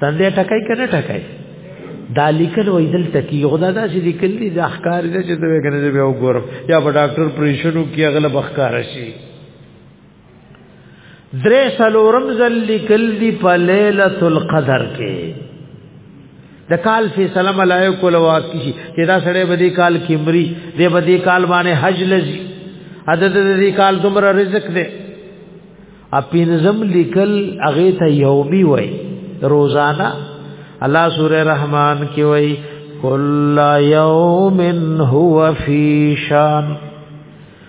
[SPEAKER 1] تندې ټکای کنه ټکای دا لیکل وای دل ټکی خدا دا چې لیکل دي د احکار دې چې دوی کنه به وګورم یا په ډاکټر پریشنو کې اغلب احکار شي درې سلورم ځل لیکل دی په ليله القدر کې د کال فی سلام علیه کول واقعي چې دا سړی بدی کال کې مري دې بدی کال باندې حج لذي عدد دې کال دومره رزق دې اپینزم لیکل اغه ته یومی وای روزانه الله سوره رحمان کې وای کل یوم هو فی شان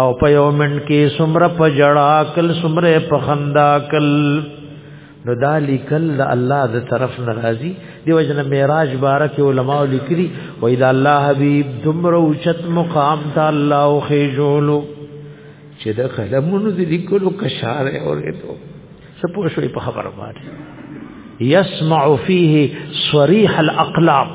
[SPEAKER 1] او په یو منټ کې سمره په جړا کل سمره په خندا کل نو دا لیکل د الله د طرف ناراضي دی وجن معراج بارک علماء لیکلي و اذا الله حبيب دمر اوچت مقام ته الله او خجولو چې د قلمونو د لیکلو کشار اورېدو سپو شوي په خبره باندې يسمع فيه صريح الاقلام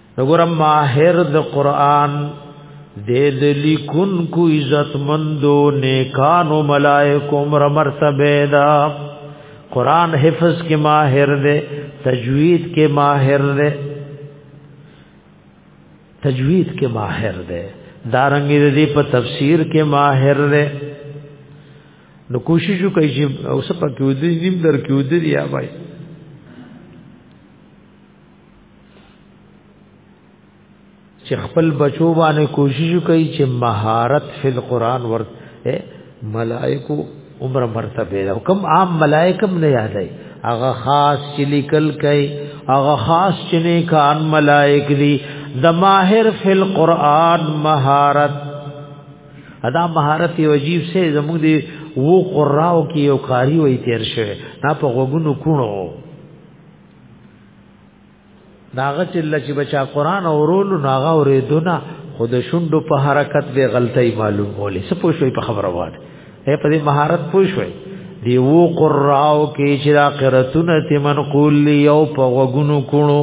[SPEAKER 1] وګوره ماهر د قران د لیکون کو عزت مندو نیکانو ملائکو مر مرتبه دا قران حفظ کې ماهر دی تجوید کې ماهر دی تجوید کې ماهر دی دارنګ دې په تفسیر کې ماهر دی نو کوشش وکړئ چې اوس په کې ودی نیم در کې ودی یا بھائی چې خپل بچو باندې کوشش کوي چې مهارت فل قران ور ملائکو عمر مرتبه ده کوم عام ملائکم نه یادای هغه خاص چې لیکل کوي هغه خاص چې نه کان ملائک دي د ماهر فل قران مهارت ادا مهارت یو عجیب سه زموږ دی وو قراو کې یو قاری وای تیر شوی نا په غوګونو کونو ناغه چې لچ بچا قران اورول ناغه اوریدونه خود شوندو په حرکت به غلطي معلوم ولې څه پوښوي په خبره واد اے په دې مهارت پوښوي دی وو قراو کې چې دا قرتونه تی منقول لی یو په غوګونو کونو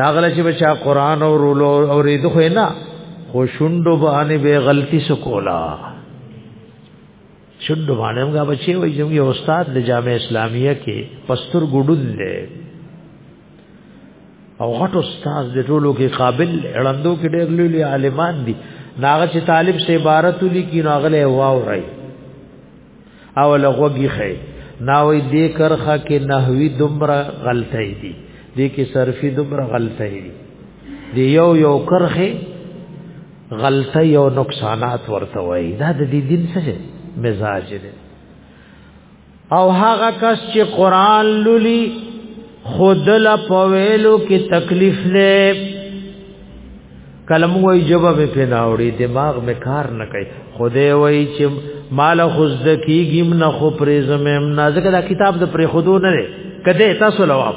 [SPEAKER 1] ناغله چې بچا قران او رولو او رید خو نه خو شوندو باندې به غلطي سکولا شډ باندې موږ بچي وای چې یو استاد د جامع اسلامیه کې پستر ګډون دی او غټ استاد د ټولو کې قابل اړندو کې ډېر لوی عالمان دي ناغه چې طالب سه عبارت لیکي ناغله واوري او لغوږي خې ناوي دې کرخه کې نحوی دمر غلطه دي دې کې صرفي دمر غلطه دي دې یو یو کرخه غلطه یو نقصانات ورته وای دا د دې دین څه مزاج دی او هغه کس چې قران لولي خود لا پویلو کې تکلیف نه کلم وای جواب په ناوړي دماغ مې کار نه کوي خدای وای چې مال خوز د کیګم نه خو پرې زمم نه ځکه دا کتاب د پرې خودو نه کده تاسو لواب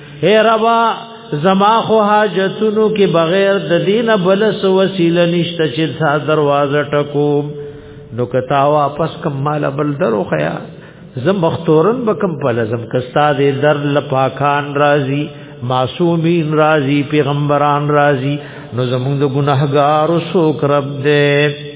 [SPEAKER 1] اے ربا زما خو حاجتونو کې بغیر د دین بل سو وسیله نشته چې تا دروازه ټکوم نو کتا واپس کم مال بل درو خیا زم مختورن بکم په لازم کستا دې در لپاکان راضی معصومین راضی پیغمبران راضی نو زمونږ د ګناهګار سو کرب دې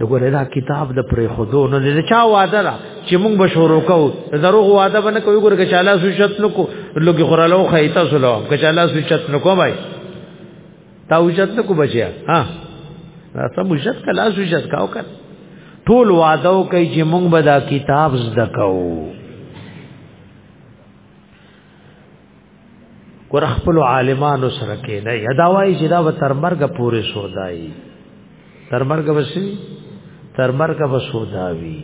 [SPEAKER 1] دغه دا کتاب د پرې خودو نو د چا وعده را چې موږ به شروع کوو دروغ وعده باندې کوي ګور کې چاله سو شت نو کو لوګي خورالو خیته سلو کې چاله سو شت نو کو بھائی تا وجت نو کو بچیا ها دا سم وجت کلا سو شت کاو کړ ټول وعده کوي چې موږ به دا کتاب زده کوو ګور خپل عالمانو سره کې نه یدا وای چې دا به تر مرګ پورې سودای تر مرګ وسی تر مرګ به سوداوی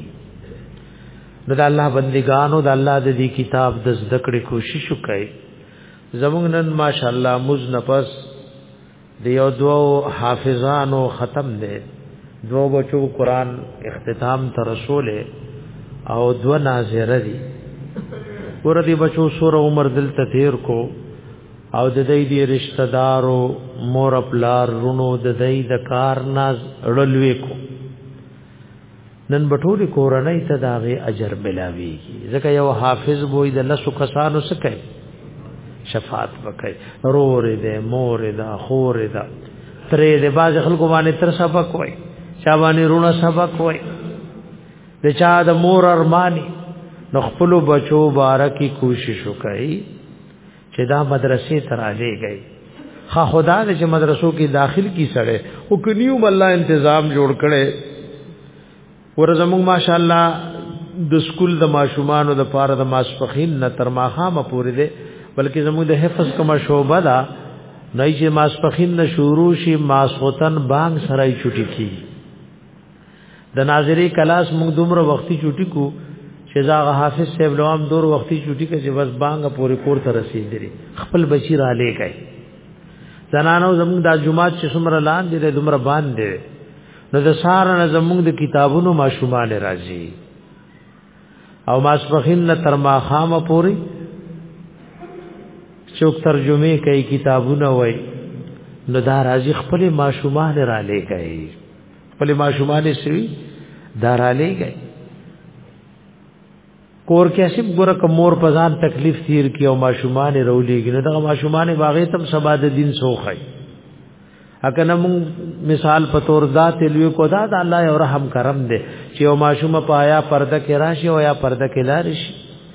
[SPEAKER 1] نو د الله بندگانو د الله د دې کتاب د زده کړې کوشش وکړي زمونږ نن ماشاءالله مز نفس د یو دوو حافظانو ختم دی دوو بچو قران اختتام ته رسول او دو ناظر دي ور دي بچو سور عمر دلته تیر کو او د دې دي رشتہ دارو مور خپلار رونو د دې د کار ناز اړلوي کو نن بټول کورنۍ ته داغه اجر ملاويږي ځکه یو حافظ وای د لسو کسانو سکه شفاعت وکړي رور دې مور دې خور دې ترې دې باز خلکو باندې تر سبق وای چا باندې رونه سبق وای د چا د مور ارمانی نو خپل بچو بارکی کوشش وکړي چې دا مدرسې تراځي گئی خا خدا دې چې مدرسو کې داخل کی سړې او کنيو الله تنظیم جوړ کړي ورزمو ماشاءالله د سکول د ماشومان او د پاره د ماسپخین نه تر ماخامه پورې دي بلکې زمو د حفظ کومه شوبه ده نه چې ماسپخین نه شروع شي ماسوتن بانګ سره چټي کی د ناظری کلاس موږ دومره وختي چټی کو چې زاغه حافظ صاحب لوام دور وختي چټی کې چې بس بانګ پورې کور ته رسیدلی خپل بچی را لېګای زنانو زموږ د جمعات چې څومره لاندې د دومره باندې نو د سار نه زموږ د کتابونو ماشومان راځي او ماسپخین نه تر ما خامه پورې چوک ترجمه کوي کتابونه وای نو دا راځي خپل ماشومان را لېګای خپل ماشومان سوي دارالې گئے کور کې اسیم ګره کمور په ځان تکلیف تیر کی او ماشومان رولېږي نو دغه ماشومان باغې تم سبا د دین سوخای اکه نم مثال په تور ذات لوی کو دا د الله او رحم کرم دې چې او ماشوم پایا پرده کې راشي او یا پرده کې لارشي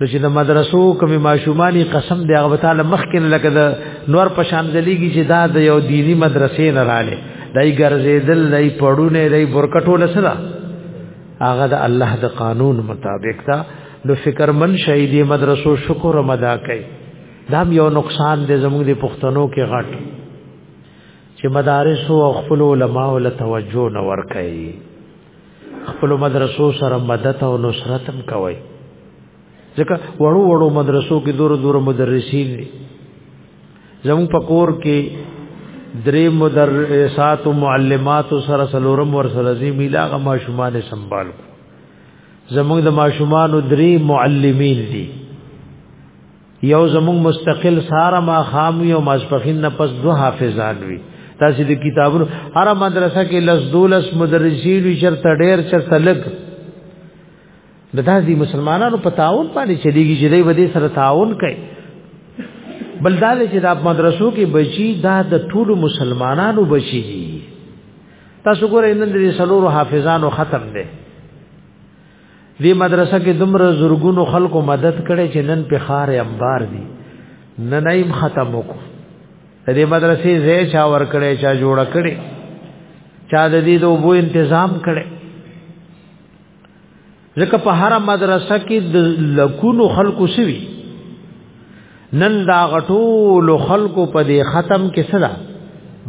[SPEAKER 1] نو چې د مدرسو کوم ماشومانی قسم دی هغه تعالی مخکې لکه د نور په شان دلیږي چې دا د یو دینی مدرسې نه رااله دای ګرځیدل دای پړونه دای برکټول سره هغه د الله د قانون مطابق دا نو فکر من شهیدی مدرسو شکر مدا کوي دا یو نقصان دی زموږ د پښتنو کې غټ چې مدارس او خپل علما ول توجه نه ور کوي خپل مدرسو سره مدد او نصرت هم کوي ځکه وړو وړو مدرسو کې دور دور مدرسین دي زمو پکور کې درې مدرسات او معلمات سره سلورم ور سره زی میلاغه ماشومان سنبال زموږ د ماشومان درې معلمین دي یو زموږ مستقل ساره ما خام یو ماسپخین نه پس دو حافظان وی تاسو د کتابونو هر مدرسه کې لس دولس مدرسین چرته ډیر چرته لګ د داسې مسلمانانو په تعاون باندې چلیږي چې دوی بده سره تعاون کوي بل دا چې د مدرسو کې بچي دا د ټول مسلمانانو بچي دي تاسو ګورئ نن د سلورو حافظانو ختم دي دې مدرسه کې دمر زورګونو خلکو مدد کړي چې نن په خار انبار دي نن ایم ختم وکړو دې مدرسې زې چا ور کړي چا جوړ کړي چا د دې د وبو تنظیم کړي ځکه په هر مدرسه کې د لکونو خلکو سوي نن دا غټول خلکو په دې ختم کې صدا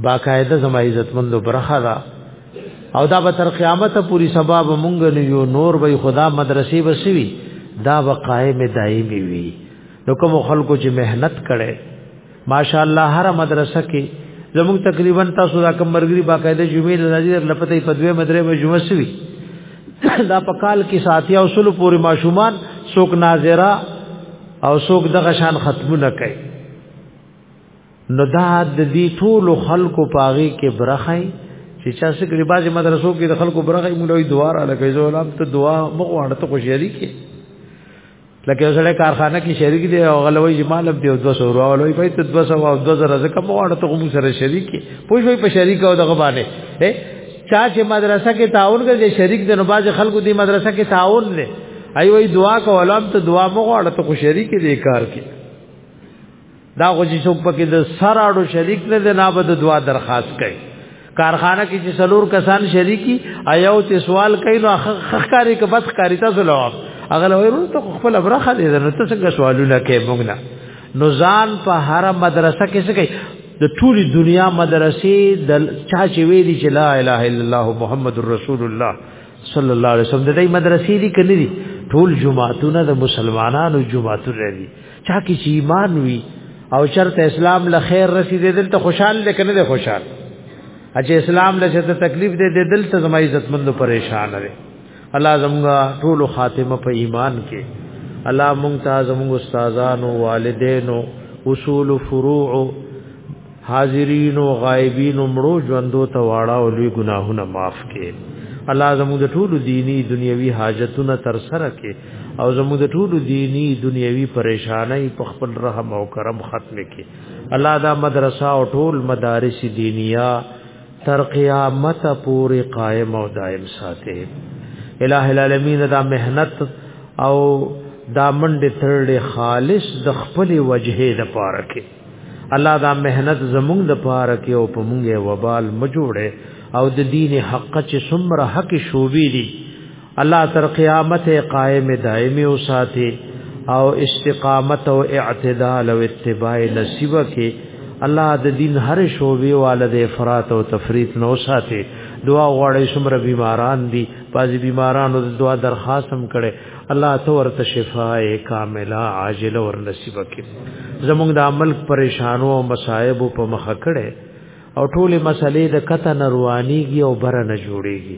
[SPEAKER 1] باقاعده زما عزت مند برخه دا او دا به تر قیامت پوری سبب مونږ نه یو نور به خدا مدرسې وسوي دا به قائم دایمي وي نو کوم خلکو چې مهنت کړي ماشاءالله هر مدرسه کې زموږ تقریبا تاسو دا کوم مرګري باقاعده جمعې لنځي لپته په دوه مدرې به جمعه سوي دا په کال کې ساتیا اصول پوری ماشومان څوک ناظره او څوک دغه شان ختمونه کوي نو دا د دې ټول خلکو پاغي کې برخه چې چا څه کړي باز مدرسو کې د خلکو برخه مولوي دواره لکه زولام ته دعا مغواړه ته خوشحالي کې لکه زړه کارخانه کې شریک دی او غلوي جمال دی او 200 ورو ولوي په 200 او 2000 زکه مغواړه ته مو سره شریک کې پوښوي په شریک او دغه باندې چا چې مدرسه کې تعاون کوي شریک دی نو باز خلکو دی مدرسه کې تعاون دی ای وای دعا کولم ته دعا مغواړه ته خو شریک دی کار کې دا خو چې څوک پکې د سر اړو شریک نه دی نه به دعا درخواست کوي کارخانه کې چې سلور کسان شریکی ایو ته سوال کوي نو خخکاری کې بس کاری تاسو لواب اغل وای ورته خپل برخه دې نو ته څنګه سوالونه کوي موږ نه نو ځان په هر مدرسه کې څه کوي د ټولي دنیا مدرسې د چا چې ویلي چې لا اله الا الله محمد رسول الله صلی الله علیه وسلم د دې مدرسې دي کني دي ټول جمعهتون د مسلمانانو جمعهتون دي چا کې چې ایمان وي او چرته اسلام له خیر رسیدې دلته خوشحال دي کنه دي خوشحال اجه اسلام له څه تکلیف دي دلته زما عزت مند پریشان دي الله زمغا ټول خاتمه په ایمان کې الله مونږ ته زموږ استادانو والدینو اصول فروع حاضرین او غایبین مړو ژوندو ته واړه او لوی ګناهونه معاف کړي الله زموږ ټول دینی دنیوي حاجتونه تر سره کړي او زموږ ټول دینی دنیوي پریشانای په خپل رحم او کرم ختم کړي الله دا مدرسه او ټول مدارس دینیه تر قیامت پوری قائم او دائم ساته الہ العالمین دا مهنت او دا منډه ترړې خالص د خپل وجهه د پاره کې الله دا مهنت زمونږ د پاره کې او په مونږه وبال مجوړه او د دین حق چې څومره حق شوبې دي الله تر قیامت قائم دائمی او ساتي او استقامت او اعتدال او اتباع نصیب کې الله د دین هر شوبې والد افراط او تفریط نو ساتي دعا غواړي شمره بیماران دي پازي بیمارانو د دعا درخواست هم کړي الله تو ورته شفاء کامله عاجل او نصیب کړي زموږ د عمل پریشانو او مصايب په مخ کړي او ټول مسلې د کته نروانيږي او بر نه جوړيږي